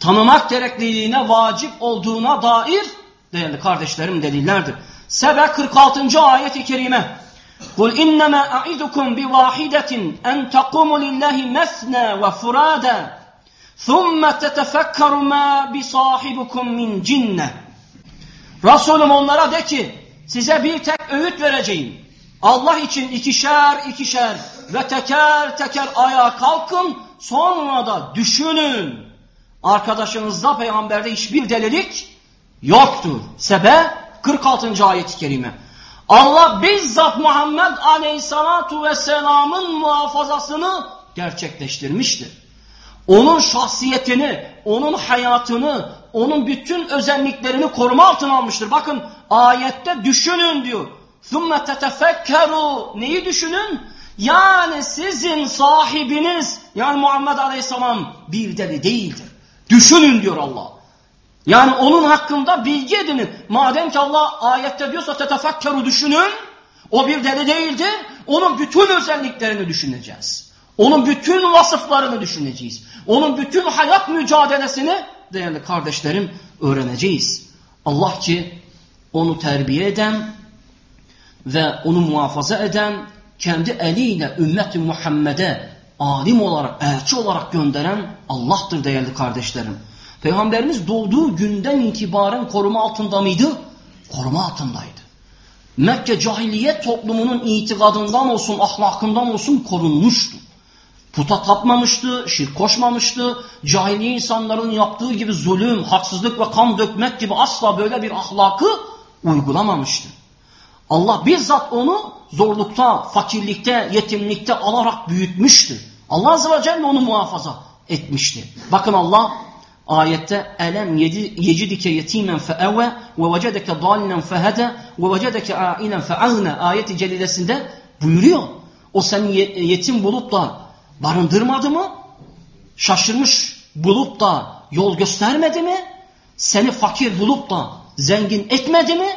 tanımak gerekliliğine vacip olduğuna dair değerli kardeşlerim delillerdir. Sebe 46. ayet-i kerime قُلْ اِنَّمَا اَعِدُكُمْ بِوَاحِدَةٍ اَنْ تَقُومُ لِلّٰهِ مَثْنَا وَفُرَادًا ثُمَّ تَتَفَكَّرُ مَا بِصَاحِبُكُمْ مِنْ جِنَّةٍ Resulüm onlara de ki size bir tek öğüt vereceğim. Allah için ikişer ikişer ve teker teker ayağa kalkın sonra da düşünün. Arkadaşınızda peygamberde hiçbir delilik yoktur. Sebe 46. ayet-i kerime. Allah bizzat Muhammed Aleyhisselatu Vesselam'ın muhafazasını gerçekleştirmiştir. Onun şahsiyetini, onun hayatını, onun bütün özelliklerini koruma altına almıştır. Bakın ayette düşünün diyor. ثُمَّ تَتَفَكَّرُوا Neyi düşünün? Yani sizin sahibiniz yani Muhammed Aleyhisselam bir deli değildir. Düşünün diyor Allah. Yani onun hakkında bilgi edinin. Madem ki Allah ayette diyorsa tetefekkeru düşünün. O bir deli değildir. Onun bütün özelliklerini düşüneceğiz. Onun bütün vasıflarını düşüneceğiz. Onun bütün hayat mücadelesini değerli kardeşlerim öğreneceğiz. Allah ki onu terbiye eden ve onu muhafaza eden kendi eliyle ümmeti Muhammed'e alim olarak, elçi olarak gönderen Allah'tır değerli kardeşlerim. Peygamberimiz doğduğu günden itibaren koruma altında mıydı? Koruma altındaydı. Mekke cahiliyet toplumunun itikadından olsun, ahlakından olsun korunmuştu. Puta tapmamıştı, şirk koşmamıştı. Cahiliye insanların yaptığı gibi zulüm, haksızlık ve kan dökmek gibi asla böyle bir ahlakı uygulamamıştı. Allah bizzat onu zorlukta, fakirlikte, yetimlikte alarak büyütmüştü. Allah Azze ve Celle onu muhafaza etmişti. Bakın Allah ayette elem yecidike yetimen feeve ve vecedeke dalilen fehede ve vecedeke ailen feagna ayeti celilesinde buyuruyor. O seni yetim bulup da barındırmadı mı? Şaşırmış bulup da yol göstermedi mi? Seni fakir bulup da zengin etmedi mi?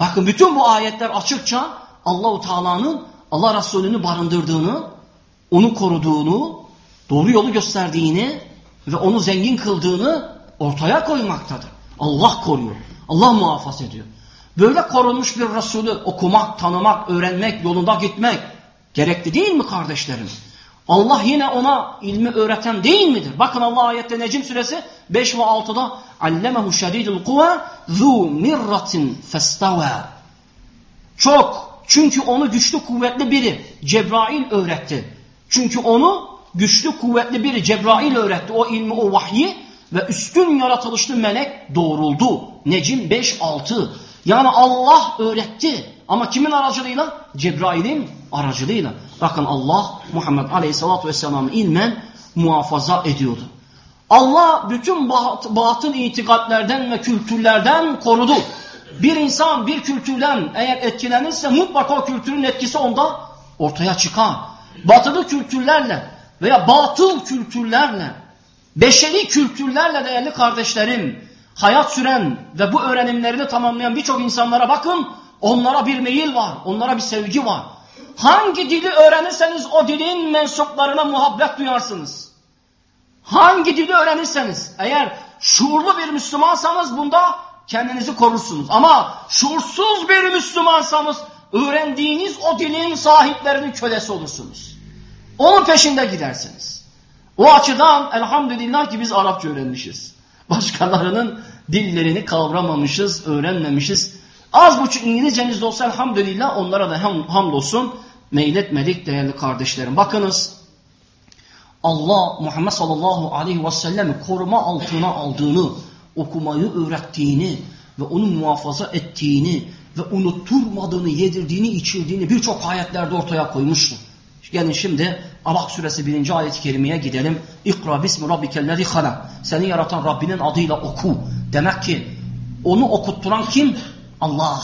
Bakın bütün bu ayetler açıkça Allahu Teala'nın Allah Resulü'nü barındırdığını, onu koruduğunu, doğru yolu gösterdiğini ve onu zengin kıldığını ortaya koymaktadır. Allah koruyor. Allah muhafaza ediyor. Böyle korunmuş bir Resulü okumak, tanımak, öğrenmek, yolunda gitmek gerekli değil mi kardeşlerim? Allah yine ona ilmi öğreten değil midir? Bakın Allah ayette Necim suresi 5 ve 6'da Allemehu şedidul kuva zu mirratin festava Çok çünkü onu güçlü kuvvetli biri Cebrail öğretti. Çünkü onu güçlü kuvvetli biri Cebrail öğretti o ilmi o vahyi ve üstün yaratılışlı melek doğruldu. Necim 5-6 yani Allah öğretti ama kimin aracılığıyla? Cebrail'in aracılığıyla. Bakın Allah Muhammed Aleyhisselatü Vesselam'ı ilmen muhafaza ediyordu. Allah bütün batıl itikatlerden ve kültürlerden korudu. Bir insan bir kültürden eğer etkilenirse mutlaka o kültürün etkisi onda ortaya çıkar. Batılı kültürlerle veya batıl kültürlerle, beşeri kültürlerle değerli kardeşlerim, hayat süren ve bu öğrenimlerini tamamlayan birçok insanlara bakın, onlara bir meyil var, onlara bir sevgi var. Hangi dili öğrenirseniz o dilin mensuplarına muhabbet duyarsınız. Hangi dili öğrenirseniz, eğer şuurlu bir Müslümansanız bunda kendinizi korursunuz. Ama şuursuz bir Müslümansanız öğrendiğiniz o dilin sahiplerinin kölesi olursunuz. Onun peşinde gidersiniz. O açıdan elhamdülillah ki biz Arapça öğrenmişiz. Başkalarının dillerini kavramamışız, öğrenmemişiz. Az buçuk İngilizceniz de olsa elhamdülillah onlara da ham, hamdolsun meyletmedik değerli kardeşlerim. Bakınız Allah Muhammed sallallahu aleyhi ve sellem'i koruma altına aldığını, okumayı öğrettiğini ve onu muhafaza ettiğini ve unutturmadığını, yedirdiğini, içirdiğini birçok ayetlerde ortaya koymuştur. Gelin şimdi Alak suresi birinci ayet-i kerimeye gidelim. İkra bismi rabbikellezi halak. Seni yaratan Rabbinin adıyla oku. Demek ki onu okutturan kim? Allah.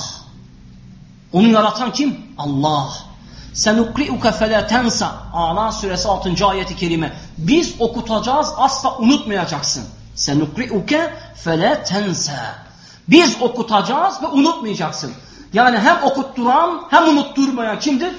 Onu yaratan kim? Allah. Senukri'uke fele tensa. Ala suresi 6. ayeti kerime. Biz okutacağız asla unutmayacaksın. Senukri'uke fele tensa. Biz okutacağız ve unutmayacaksın. Yani hem okutturan hem unutturmayan kimdir?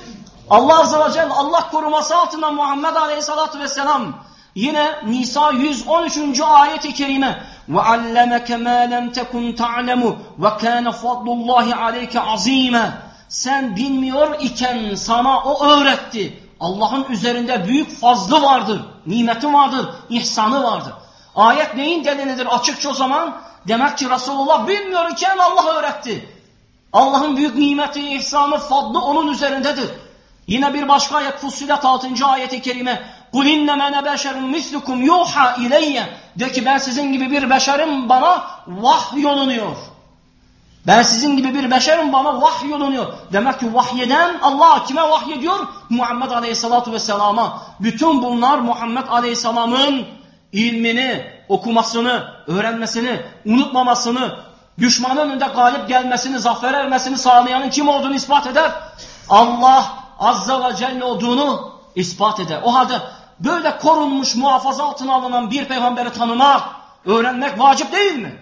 Allah Azze ve Celle Allah koruması altında Muhammed Aleyhisselatü Vesselam yine Nisa 113. ayet-i kerime allemeke ma lem tekun ta'lemu ve kana fadlullahi aleyke azime sen bilmiyor iken sana o öğretti. Allah'ın üzerinde büyük fazlı vardır, nimeti vardır, ihsanı vardır. Ayet neyin delilidir açıkça o zaman? Demek ki Resulullah bilmiyor iken Allah öğretti. Allah'ın büyük nimeti, ihsanı, fadlı onun üzerindedir. Yine bir başka ayet Fussilet 6. ayeti kerime Kul innemene beşerun mislukum yuha ileyye. De ki ben sizin gibi bir beşerim bana vahy vahyolunuyor. Ben sizin gibi bir beşerim bana vahy vahyolunuyor. Demek ki vahyeden Allah kime vahyediyor? Muhammed Aleyhisselatü Vesselam'a. Bütün bunlar Muhammed Aleyhisselam'ın ilmini, okumasını, öğrenmesini, unutmamasını, düşmanın önünde galip gelmesini, zafer ermesini sağlayanın kim olduğunu ispat eder. Allah Azza ve Celle olduğunu ispat eder. O halde böyle korunmuş, muhafaza altına alınan bir peygamberi tanımak, öğrenmek vacip değil mi?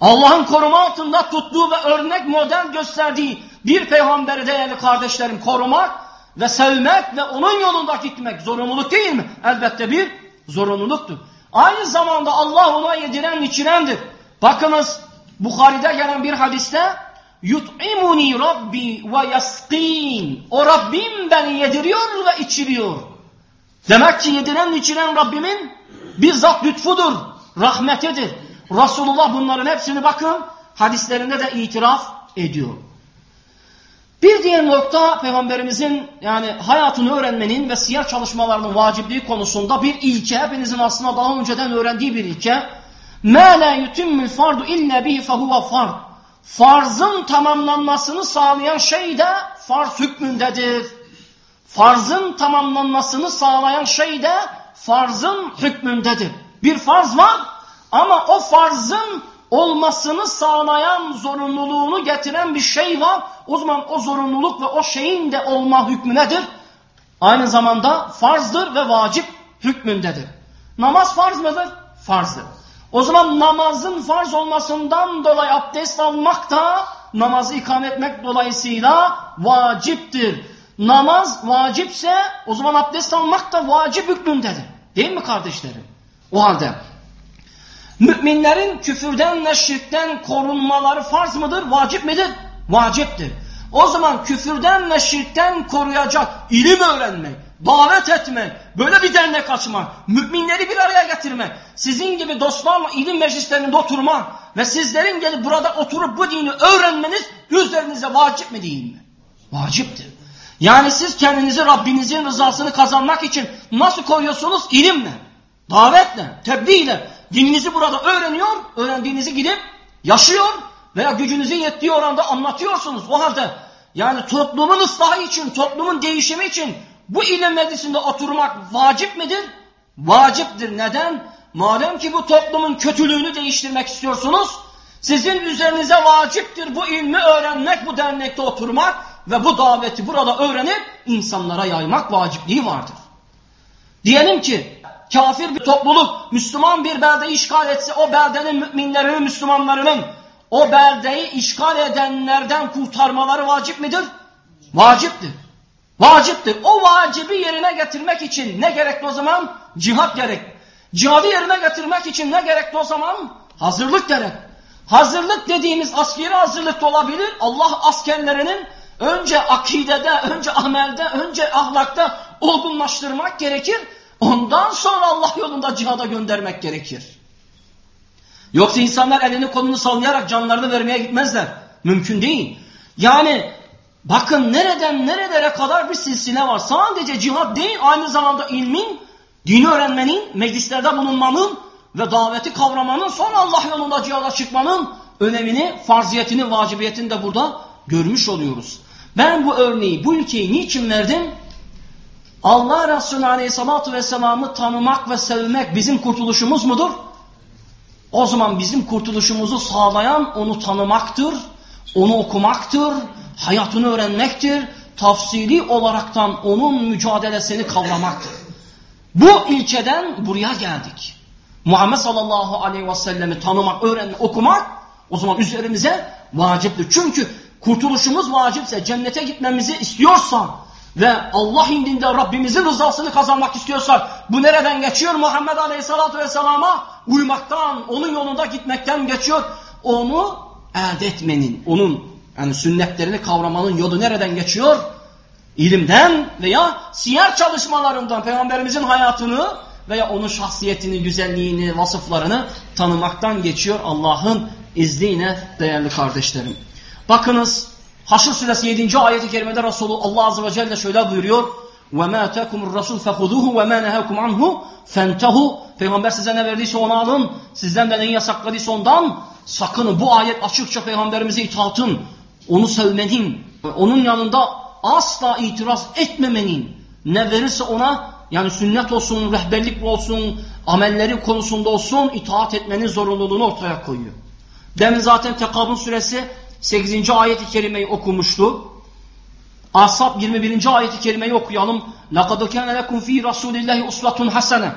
Allah'ın koruma altında tuttuğu ve örnek model gösterdiği bir peygamberi değerli kardeşlerim korumak ve sevmek ve onun yolunda gitmek zorunluluk değil mi? Elbette bir zorunluluktur. Aynı zamanda Allah ona yediren içirendir. Bakınız Bukhari'de gelen bir hadiste Yut'imuni Rabbi ve yaskin. O Rabbim beni yediriyor ve içiriyor. Demek ki yediren içiren Rabbimin bizzat lütfudur, rahmetidir. Resulullah bunların hepsini bakın hadislerinde de itiraf ediyor. Bir diğer nokta Peygamberimizin yani hayatını öğrenmenin ve siyer çalışmalarının vacipliği konusunda bir ilke, hepinizin aslında daha önceden öğrendiği bir ilke. مَا لَا يُتِمُّ الْفَرْدُ اِلَّا بِهِ فَهُوَ فَرْدُ Farzın tamamlanmasını sağlayan şey de farz hükmündedir. Farzın tamamlanmasını sağlayan şey de farzın hükmündedir. Bir farz var ama o farzın olmasını sağlayan zorunluluğunu getiren bir şey var. O zaman o zorunluluk ve o şeyin de olma hükmü nedir? Aynı zamanda farzdır ve vacip hükmündedir. Namaz farz mıdır? Farzdır. O zaman namazın farz olmasından dolayı abdest almak da namazı ikame etmek dolayısıyla vaciptir. Namaz vacipse o zaman abdest almak da vacip hükmündedir. Değil mi kardeşlerim? O halde müminlerin küfürden ve şirkten korunmaları farz mıdır? Vacip midir? Vaciptir. O zaman küfürden ve şirkten koruyacak ilim öğrenmek, davet etmek, böyle bir dernek açmak, müminleri bir araya getirmek, sizin gibi dostlarla ilim meclislerinde oturmak ve sizlerin gelip burada oturup bu dini öğrenmeniz üzerinize vacip mi değil mi? Vaciptir. Yani siz kendinizi Rabbinizin rızasını kazanmak için nasıl koyuyorsunuz? İlimle, davetle, tebliğle. Dininizi burada öğreniyor, öğrendiğinizi gidip yaşıyor veya gücünüzün yettiği oranda anlatıyorsunuz. O halde yani toplumun ıslahı için, toplumun değişimi için bu ilim meclisinde oturmak vacip midir? Vaciptir. Neden? madem ki bu toplumun kötülüğünü değiştirmek istiyorsunuz, sizin üzerinize vaciptir bu ilmi öğrenmek, bu dernekte oturmak ve bu daveti burada öğrenip insanlara yaymak vacipliği vardır. Diyelim ki kafir bir topluluk Müslüman bir beldeyi işgal etse o beldenin müminlerinin, Müslümanlarının o beldeyi işgal edenlerden kurtarmaları vacip midir? Vaciptir. Vaciptir. O vacibi yerine getirmek için ne gerekli o zaman? Cihat gerek. Cihadı yerine getirmek için ne gerekli o zaman? Hazırlık gerek. Hazırlık dediğimiz askeri hazırlık da olabilir. Allah askerlerinin önce akidede, önce amelde, önce ahlakta olgunlaştırmak gerekir. Ondan sonra Allah yolunda cihada göndermek gerekir. Yoksa insanlar elini kolunu sallayarak canlarını vermeye gitmezler. Mümkün değil. Yani bakın nereden nerelere kadar bir silsile var. Sadece cihat değil aynı zamanda ilmin, dini öğrenmenin, meclislerde bulunmanın ve daveti kavramanın sonra Allah yolunda cihada çıkmanın önemini, farziyetini, vacibiyetini de burada görmüş oluyoruz. Ben bu örneği, bu ülkeyi niçin verdim? Allah Resulü Aleyhisselatü Vesselam'ı tanımak ve sevmek bizim kurtuluşumuz mudur? O zaman bizim kurtuluşumuzu sağlayan onu tanımaktır, onu okumaktır, hayatını öğrenmektir, tafsili olaraktan onun mücadelesini kavramaktır. Bu ilkeden buraya geldik. Muhammed sallallahu aleyhi ve sellemi tanımak, öğrenmek, okumak o zaman üzerimize vaciptir. Çünkü kurtuluşumuz vacipse, cennete gitmemizi istiyorsan ve Allah indinde Rabbimizin rızasını kazanmak istiyorsak bu nereden geçiyor? Muhammed Aleyhisselatü Vesselam'a uymaktan, onun yolunda gitmekten geçiyor. Onu elde etmenin, onun yani sünnetlerini kavramanın yolu nereden geçiyor? İlimden veya siyer çalışmalarından Peygamberimizin hayatını veya onun şahsiyetini, güzelliğini, vasıflarını tanımaktan geçiyor Allah'ın izniyle değerli kardeşlerim. Bakınız Haşr suresi 7. ayeti kerimede Resulullah Allah azze ve celle şöyle buyuruyor. وَمَا تَكُمُ الرَّسُولُ فَخُذُوهُ وَمَا نَهَاكُمْ عَنْهُ فَانْتَهُ Peygamber size ne verdiyse onu alın. Sizden de neyi yasakladıysa ondan sakının. Bu ayet açıkça peygamberimize itaatın, onu sevmenin, onun yanında asla itiraz etmemenin, ne verirse ona yani sünnet olsun, rehberlik olsun, amelleri konusunda olsun itaat etmenin zorunluluğunu ortaya koyuyor. Demin zaten Tekabun suresi 8. ayeti kerimeyi okumuştu. Ashab 21. ayeti kerimeyi okuyalım. لَقَدْ كَانَ لَكُمْ ف۪ي رَسُولِ اللّٰهِ اُسْوَةٌ حَسَنًا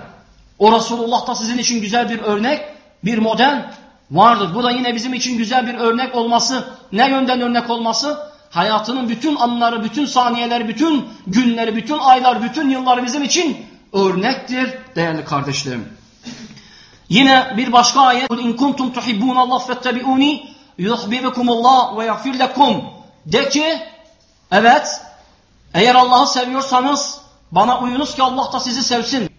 O Resulullah da sizin için güzel bir örnek, bir model vardır. Bu da yine bizim için güzel bir örnek olması. Ne yönden örnek olması? Hayatının bütün anları, bütün saniyeleri, bütün günleri, bütün aylar, bütün yılları bizim için örnektir değerli kardeşlerim. Yine bir başka ayet. اِنْ كُنْتُمْ تُحِبُّونَ اللّٰهِ فَاتَّبِعُونِي yuhbibukumullah ve yagfir lekum. De ki evet eğer Allah'ı seviyorsanız bana uyunuz ki Allah da sizi sevsin.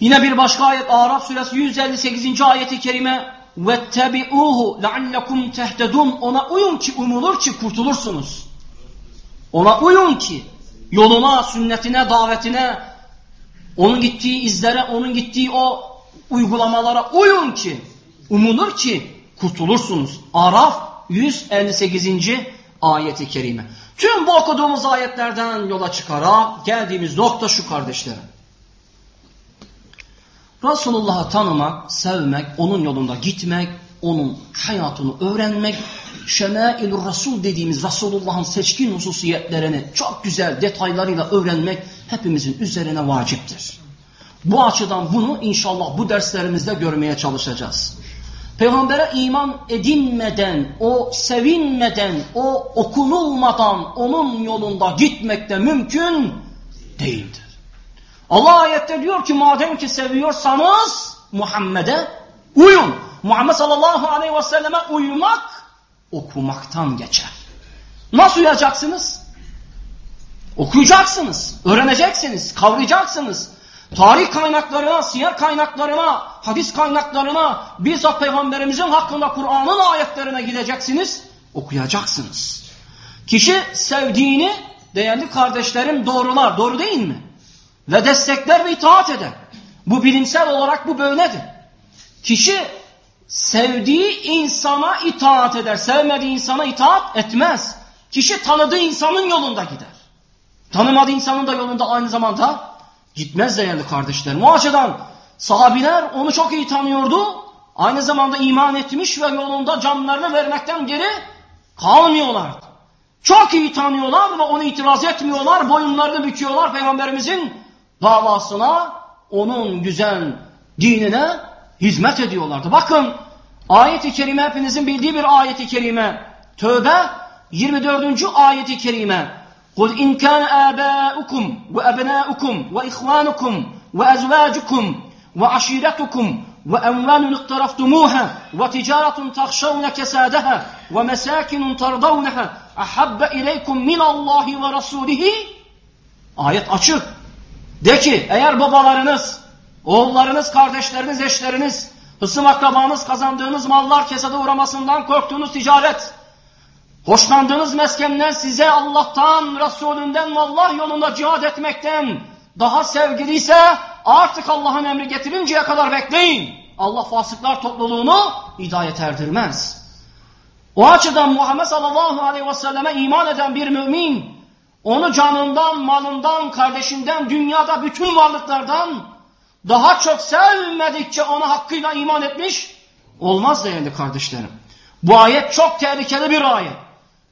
Yine bir başka ayet Araf suresi 158. ayeti kerime vettebi'uhu leallekum tehtedun ona uyun ki umulur ki kurtulursunuz. Ona uyun ki yoluna, sünnetine, davetine, onun gittiği izlere, onun gittiği o uygulamalara uyun ki umulur ki kurtulursunuz. Araf 158. ayeti kerime. Tüm bu okuduğumuz ayetlerden yola çıkarak geldiğimiz nokta şu kardeşlerim. Resulullah'ı tanımak, sevmek, onun yolunda gitmek, onun hayatını öğrenmek, şemailur Resul dediğimiz Resulullah'ın seçkin hususiyetlerini çok güzel detaylarıyla öğrenmek hepimizin üzerine vaciptir. Bu açıdan bunu inşallah bu derslerimizde görmeye çalışacağız. Peygambere iman edinmeden, o sevinmeden, o okunulmadan onun yolunda gitmek de mümkün değildir. Allah ayette diyor ki madem ki seviyorsanız Muhammed'e uyun. Muhammed sallallahu aleyhi ve selleme uyumak okumaktan geçer. Nasıl uyacaksınız? Okuyacaksınız, öğreneceksiniz, kavrayacaksınız. Tarih kaynaklarına, siyer kaynaklarına, hadis kaynaklarına, bizzat peygamberimizin hakkında Kur'an'ın ayetlerine gideceksiniz, okuyacaksınız. Kişi sevdiğini değerli kardeşlerim doğrular, doğru değil mi? Ve destekler ve itaat eder. Bu bilimsel olarak bu böyledir. Kişi sevdiği insana itaat eder, sevmediği insana itaat etmez. Kişi tanıdığı insanın yolunda gider. Tanımadığı insanın da yolunda aynı zamanda gitmez değerli kardeşlerim. O açıdan Sahabiler onu çok iyi tanıyordu. Aynı zamanda iman etmiş ve yolunda canlarını vermekten geri kalmıyorlardı. Çok iyi tanıyorlar ve onu itiraz etmiyorlar. Boyunlarını büküyorlar Peygamberimizin davasına, onun güzel dinine hizmet ediyorlardı. Bakın ayet-i kerime hepinizin bildiği bir ayet-i kerime. Tövbe 24. ayet-i kerime. قل إن كان آباؤكم وأبناؤكم وإخوانكم وأزواجكم وعشيرتكم وأموال اقترفتموها وتجارة تخشون كسادها ومساكن ترضونها أحب إليكم من الله ورسوله Ayet açık. De ki eğer babalarınız, oğullarınız, kardeşleriniz, eşleriniz, hısım akrabanız kazandığınız mallar kesede uğramasından korktuğunuz ticaret, hoşlandığınız meskenler size Allah'tan, Resulünden ve Allah yolunda cihad etmekten daha sevgiliyse artık Allah'ın emri getirinceye kadar bekleyin. Allah fasıklar topluluğunu hidayet erdirmez. O açıdan Muhammed sallallahu aleyhi ve selleme iman eden bir mümin onu canından, malından, kardeşinden, dünyada bütün varlıklardan daha çok sevmedikçe ona hakkıyla iman etmiş olmaz değerli kardeşlerim. Bu ayet çok tehlikeli bir ayet.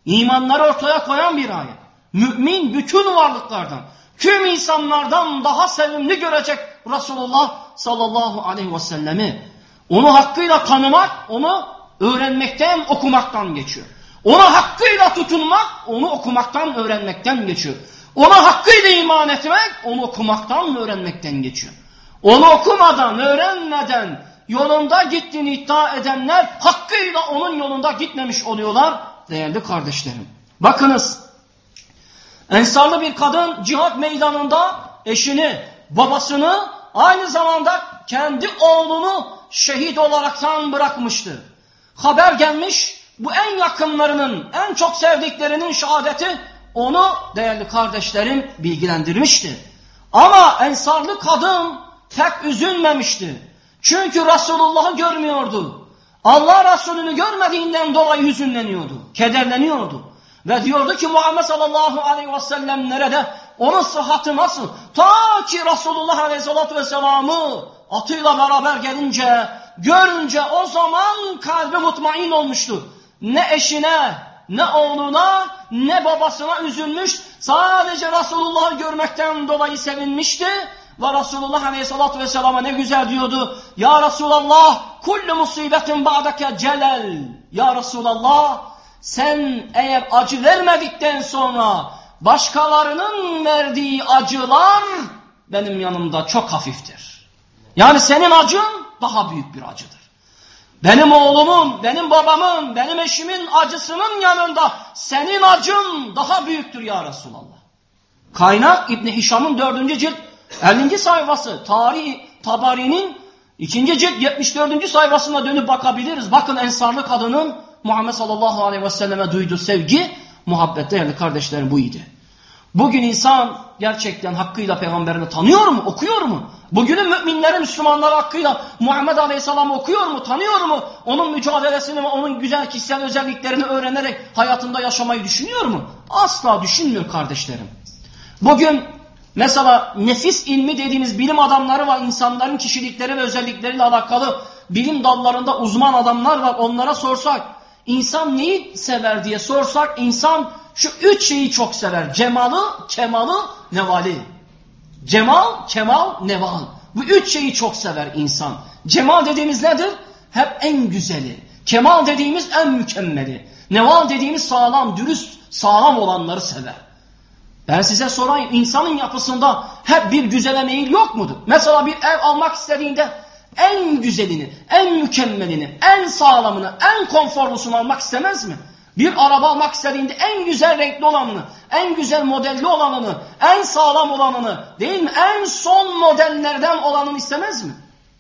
İmanları ortaya koyan bir ayet. Mümin bütün varlıklardan, tüm insanlardan daha sevimli görecek Resulullah sallallahu aleyhi ve sellemi. Onu hakkıyla tanımak, onu öğrenmekten, okumaktan geçiyor. Ona hakkıyla tutunmak, onu okumaktan, öğrenmekten geçiyor. Ona hakkıyla iman etmek, onu okumaktan, öğrenmekten geçiyor. Onu okumadan, öğrenmeden yolunda gittiğini iddia edenler hakkıyla onun yolunda gitmemiş oluyorlar değerli kardeşlerim. Bakınız, ensarlı bir kadın cihat meydanında eşini, babasını, aynı zamanda kendi oğlunu şehit olaraktan bırakmıştı. Haber gelmiş, bu en yakınlarının, en çok sevdiklerinin şehadeti onu değerli kardeşlerim bilgilendirmişti. Ama ensarlı kadın tek üzülmemişti. Çünkü Resulullah'ı görmüyordu. Allah Resulü'nü görmediğinden dolayı hüzünleniyordu, kederleniyordu. Ve diyordu ki Muhammed sallallahu aleyhi ve sellem nerede? Onun sıhhati nasıl? Ta ki Resulullah aleyhissalatü vesselam'ı atıyla beraber gelince, görünce o zaman kalbi mutmain olmuştu ne eşine, ne oğluna, ne babasına üzülmüş. Sadece Resulullah'ı görmekten dolayı sevinmişti. Ve Resulullah Aleyhisselatü Vesselam'a ne güzel diyordu. Ya Resulallah kullu musibetin ba'dake celal. Ya Resulallah sen eğer acı vermedikten sonra başkalarının verdiği acılar benim yanımda çok hafiftir. Yani senin acın daha büyük bir acıdır. Benim oğlumun, benim babamın, benim eşimin acısının yanında senin acın daha büyüktür ya Resulallah. Kaynak İbni Hişam'ın dördüncü cilt 50. sayfası. Tarih Tabari'nin ikinci cilt 74. sayfasına dönüp bakabiliriz. Bakın ensarlı kadının Muhammed sallallahu aleyhi ve selleme duyduğu sevgi, muhabbet değerli kardeşlerim bu idi. Bugün insan gerçekten hakkıyla peygamberini tanıyor mu, okuyor mu? Bugünün müminleri, Müslümanlar hakkıyla Muhammed Aleyhisselam'ı okuyor mu, tanıyor mu? Onun mücadelesini ve onun güzel kişisel özelliklerini öğrenerek hayatında yaşamayı düşünüyor mu? Asla düşünmüyor kardeşlerim. Bugün mesela nefis ilmi dediğimiz bilim adamları var. insanların kişilikleri ve özellikleriyle alakalı bilim dallarında uzman adamlar var. Onlara sorsak insan neyi sever diye sorsak insan şu üç şeyi çok sever. Cemalı, kemalı, nevali. Cemal, kemal, neval. Bu üç şeyi çok sever insan. Cemal dediğimiz nedir? Hep en güzeli. Kemal dediğimiz en mükemmeli. Neval dediğimiz sağlam, dürüst, sağlam olanları sever. Ben size sorayım insanın yapısında hep bir güzele meyil yok mudur? Mesela bir ev almak istediğinde en güzelini, en mükemmelini, en sağlamını, en konforlusunu almak istemez mi? Bir araba almak istediğinde en güzel renkli olanını, en güzel modelli olanını, en sağlam olanını, değil mi? En son modellerden olanını istemez mi?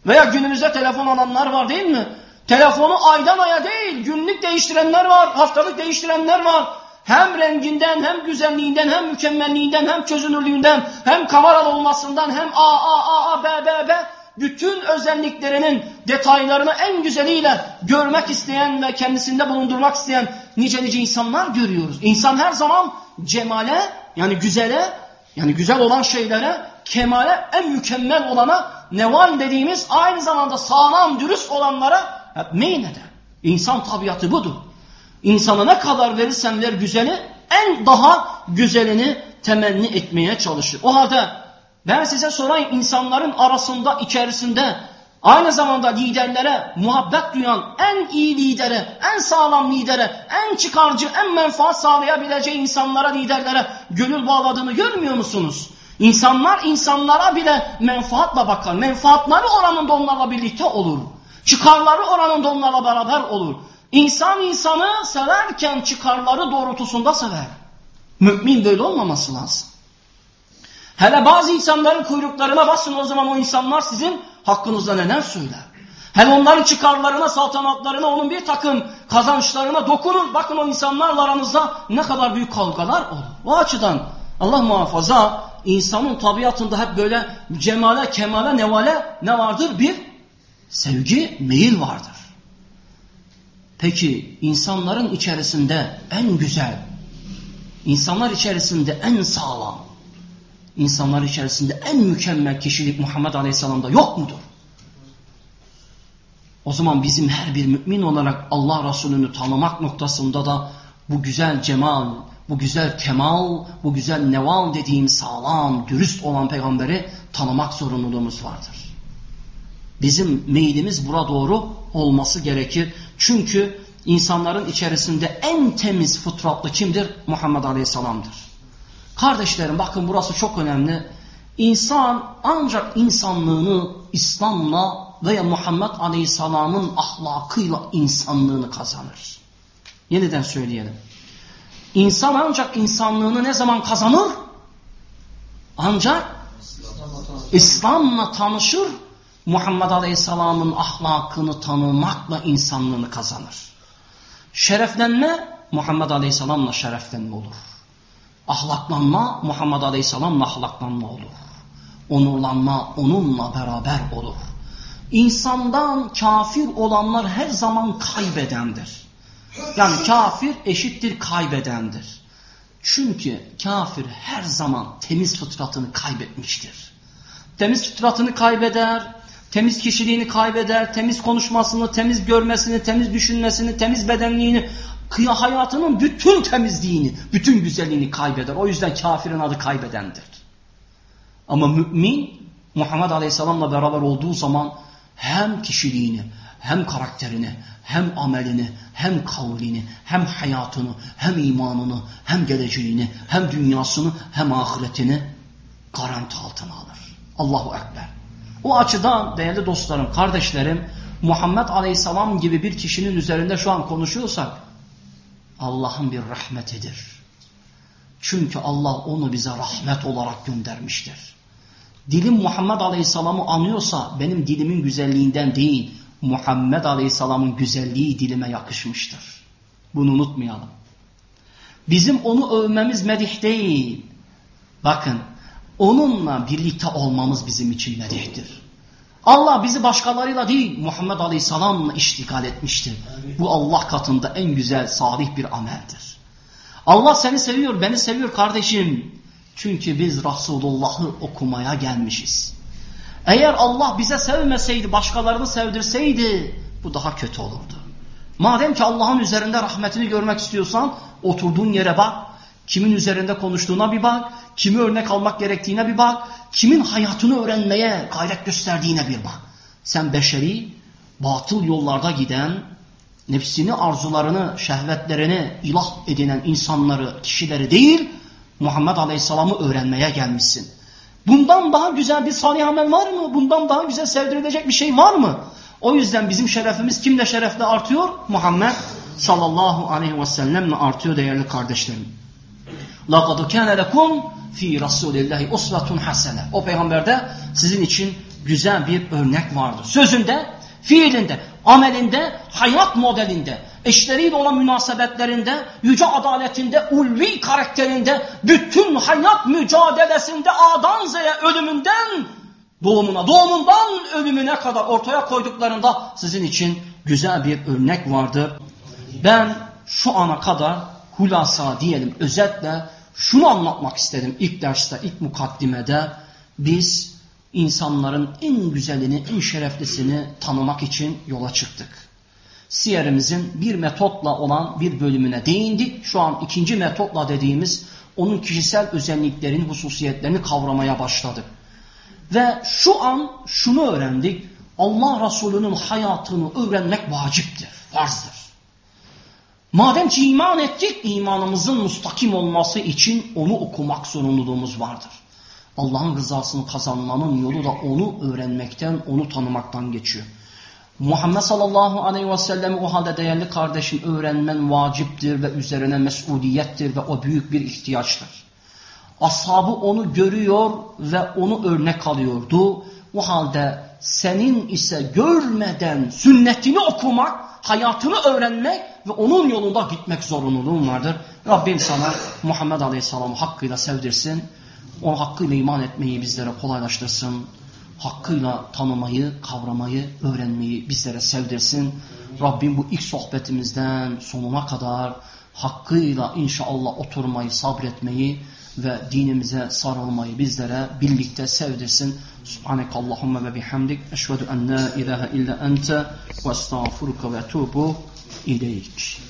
Veya günümüzde telefon alanlar var değil mi? Telefonu aydan aya değil, günlük değiştirenler var, haftalık değiştirenler var. Hem renginden, hem güzelliğinden, hem mükemmelliğinden, hem çözünürlüğünden, hem kameralı olmasından, hem A, A, A, A, B, B, B bütün özelliklerinin detaylarını en güzeliyle görmek isteyen ve kendisinde bulundurmak isteyen nice nice insanlar görüyoruz. İnsan her zaman cemale yani güzele yani güzel olan şeylere kemale en mükemmel olana neval dediğimiz aynı zamanda sağlam dürüst olanlara hep meyleder. İnsan tabiatı budur. İnsana ne kadar verirsen ver güzeli en daha güzelini temenni etmeye çalışır. O halde ben size sorayım insanların arasında içerisinde aynı zamanda liderlere muhabbet duyan en iyi lidere, en sağlam lidere, en çıkarcı, en menfaat sağlayabileceği insanlara, liderlere gönül bağladığını görmüyor musunuz? İnsanlar insanlara bile menfaatla bakar. Menfaatları oranında onlarla birlikte olur. Çıkarları oranında onlarla beraber olur. İnsan insanı severken çıkarları doğrultusunda sever. Mümin böyle olmaması lazım. Hele bazı insanların kuyruklarına basın o zaman o insanlar sizin hakkınızda neler söyler. Hem onların çıkarlarına, saltanatlarına, onun bir takım kazançlarına dokunun. Bakın o insanlarla aranızda ne kadar büyük kavgalar olur. O açıdan Allah muhafaza insanın tabiatında hep böyle cemale, kemale, nevale ne vardır? Bir sevgi, meyil vardır. Peki insanların içerisinde en güzel, insanlar içerisinde en sağlam, insanlar içerisinde en mükemmel kişilik Muhammed Aleyhisselam'da yok mudur? O zaman bizim her bir mümin olarak Allah Resulü'nü tanımak noktasında da bu güzel cemal, bu güzel kemal, bu güzel neval dediğim sağlam, dürüst olan peygamberi tanımak zorunluluğumuz vardır. Bizim meylimiz bura doğru olması gerekir. Çünkü insanların içerisinde en temiz fıtratlı kimdir? Muhammed Aleyhisselam'dır. Kardeşlerim bakın burası çok önemli. İnsan ancak insanlığını İslam'la veya Muhammed Aleyhisselam'ın ahlakıyla insanlığını kazanır. Yeniden söyleyelim. İnsan ancak insanlığını ne zaman kazanır? Ancak İslam'la tanışır, Muhammed Aleyhisselam'ın ahlakını tanımakla insanlığını kazanır. Şereflenme Muhammed Aleyhisselam'la şereflenme olur. Ahlaklanma Muhammed Aleyhisselam'la ahlaklanma olur. Onurlanma onunla beraber olur. İnsandan kafir olanlar her zaman kaybedendir. Yani kafir eşittir kaybedendir. Çünkü kafir her zaman temiz fıtratını kaybetmiştir. Temiz fıtratını kaybeder, temiz kişiliğini kaybeder, temiz konuşmasını, temiz görmesini, temiz düşünmesini, temiz bedenliğini, hayatının bütün temizliğini, bütün güzelliğini kaybeder. O yüzden kafirin adı kaybedendir. Ama mümin Muhammed Aleyhisselam'la beraber olduğu zaman hem kişiliğini, hem karakterini, hem amelini, hem kavlini, hem hayatını, hem imanını, hem geleceğini, hem dünyasını, hem ahiretini garanti altına alır. Allahu Ekber. O açıdan değerli dostlarım, kardeşlerim, Muhammed Aleyhisselam gibi bir kişinin üzerinde şu an konuşuyorsak, Allah'ın bir rahmetidir. Çünkü Allah onu bize rahmet olarak göndermiştir. Dilim Muhammed Aleyhisselam'ı anıyorsa benim dilimin güzelliğinden değil, Muhammed Aleyhisselam'ın güzelliği dilime yakışmıştır. Bunu unutmayalım. Bizim onu övmemiz medih değil. Bakın onunla birlikte olmamız bizim için medihtir. Allah bizi başkalarıyla değil Muhammed Aleyhisselam'la iştigal etmiştir. Bu Allah katında en güzel salih bir ameldir. Allah seni seviyor, beni seviyor kardeşim. Çünkü biz Resulullah'ı okumaya gelmişiz. Eğer Allah bize sevmeseydi, başkalarını sevdirseydi bu daha kötü olurdu. Madem ki Allah'ın üzerinde rahmetini görmek istiyorsan oturduğun yere bak, kimin üzerinde konuştuğuna bir bak, kimi örnek almak gerektiğine bir bak, kimin hayatını öğrenmeye gayret gösterdiğine bir bak. Sen beşeri, batıl yollarda giden, nefsini, arzularını, şehvetlerini ilah edinen insanları, kişileri değil, Muhammed Aleyhisselam'ı öğrenmeye gelmişsin. Bundan daha güzel bir salih amel var mı? Bundan daha güzel sevdirilecek bir şey var mı? O yüzden bizim şerefimiz kimle şerefle artıyor? Muhammed sallallahu aleyhi ve sellemle artıyor değerli kardeşlerim. لَقَدْ كَانَ لَكُمْ fi Rasulillahi usvetun hasene. O peygamberde sizin için güzel bir örnek vardır. Sözünde, fiilinde, amelinde, hayat modelinde, eşleriyle olan münasebetlerinde, yüce adaletinde, ulvi karakterinde, bütün hayat mücadelesinde A'dan Z'ye ölümünden doğumuna, doğumundan ölümüne kadar ortaya koyduklarında sizin için güzel bir örnek vardır. Ben şu ana kadar hulasa diyelim özetle şunu anlatmak istedim ilk derste, ilk mukaddimede. Biz insanların en güzelini, en şereflisini tanımak için yola çıktık. Siyerimizin bir metotla olan bir bölümüne değindik. Şu an ikinci metotla dediğimiz onun kişisel özelliklerini, hususiyetlerini kavramaya başladık. Ve şu an şunu öğrendik. Allah Resulü'nün hayatını öğrenmek vaciptir, farzdır. Madem ki iman ettik, imanımızın mustakim olması için onu okumak zorunluluğumuz vardır. Allah'ın rızasını kazanmanın yolu da onu öğrenmekten, onu tanımaktan geçiyor. Muhammed sallallahu aleyhi ve sellem o halde değerli kardeşim öğrenmen vaciptir ve üzerine mesuliyettir ve o büyük bir ihtiyaçtır. Ashabı onu görüyor ve onu örnek alıyordu. O halde senin ise görmeden sünnetini okumak, hayatını öğrenmek ve onun yolunda gitmek zorunluluğun vardır. Rabbim sana Muhammed Aleyhisselam'ı hakkıyla sevdirsin. O hakkıyla iman etmeyi bizlere kolaylaştırsın. Hakkıyla tanımayı, kavramayı, öğrenmeyi bizlere sevdirsin. Rabbim bu ilk sohbetimizden sonuna kadar hakkıyla inşallah oturmayı, sabretmeyi ve dinimize sarılmayı bizlere birlikte sevdirsin. Subhaneke Allahümme ve bihamdik. Eşvedü en la ilahe illa ente ve estağfuruka ve etubu e leite.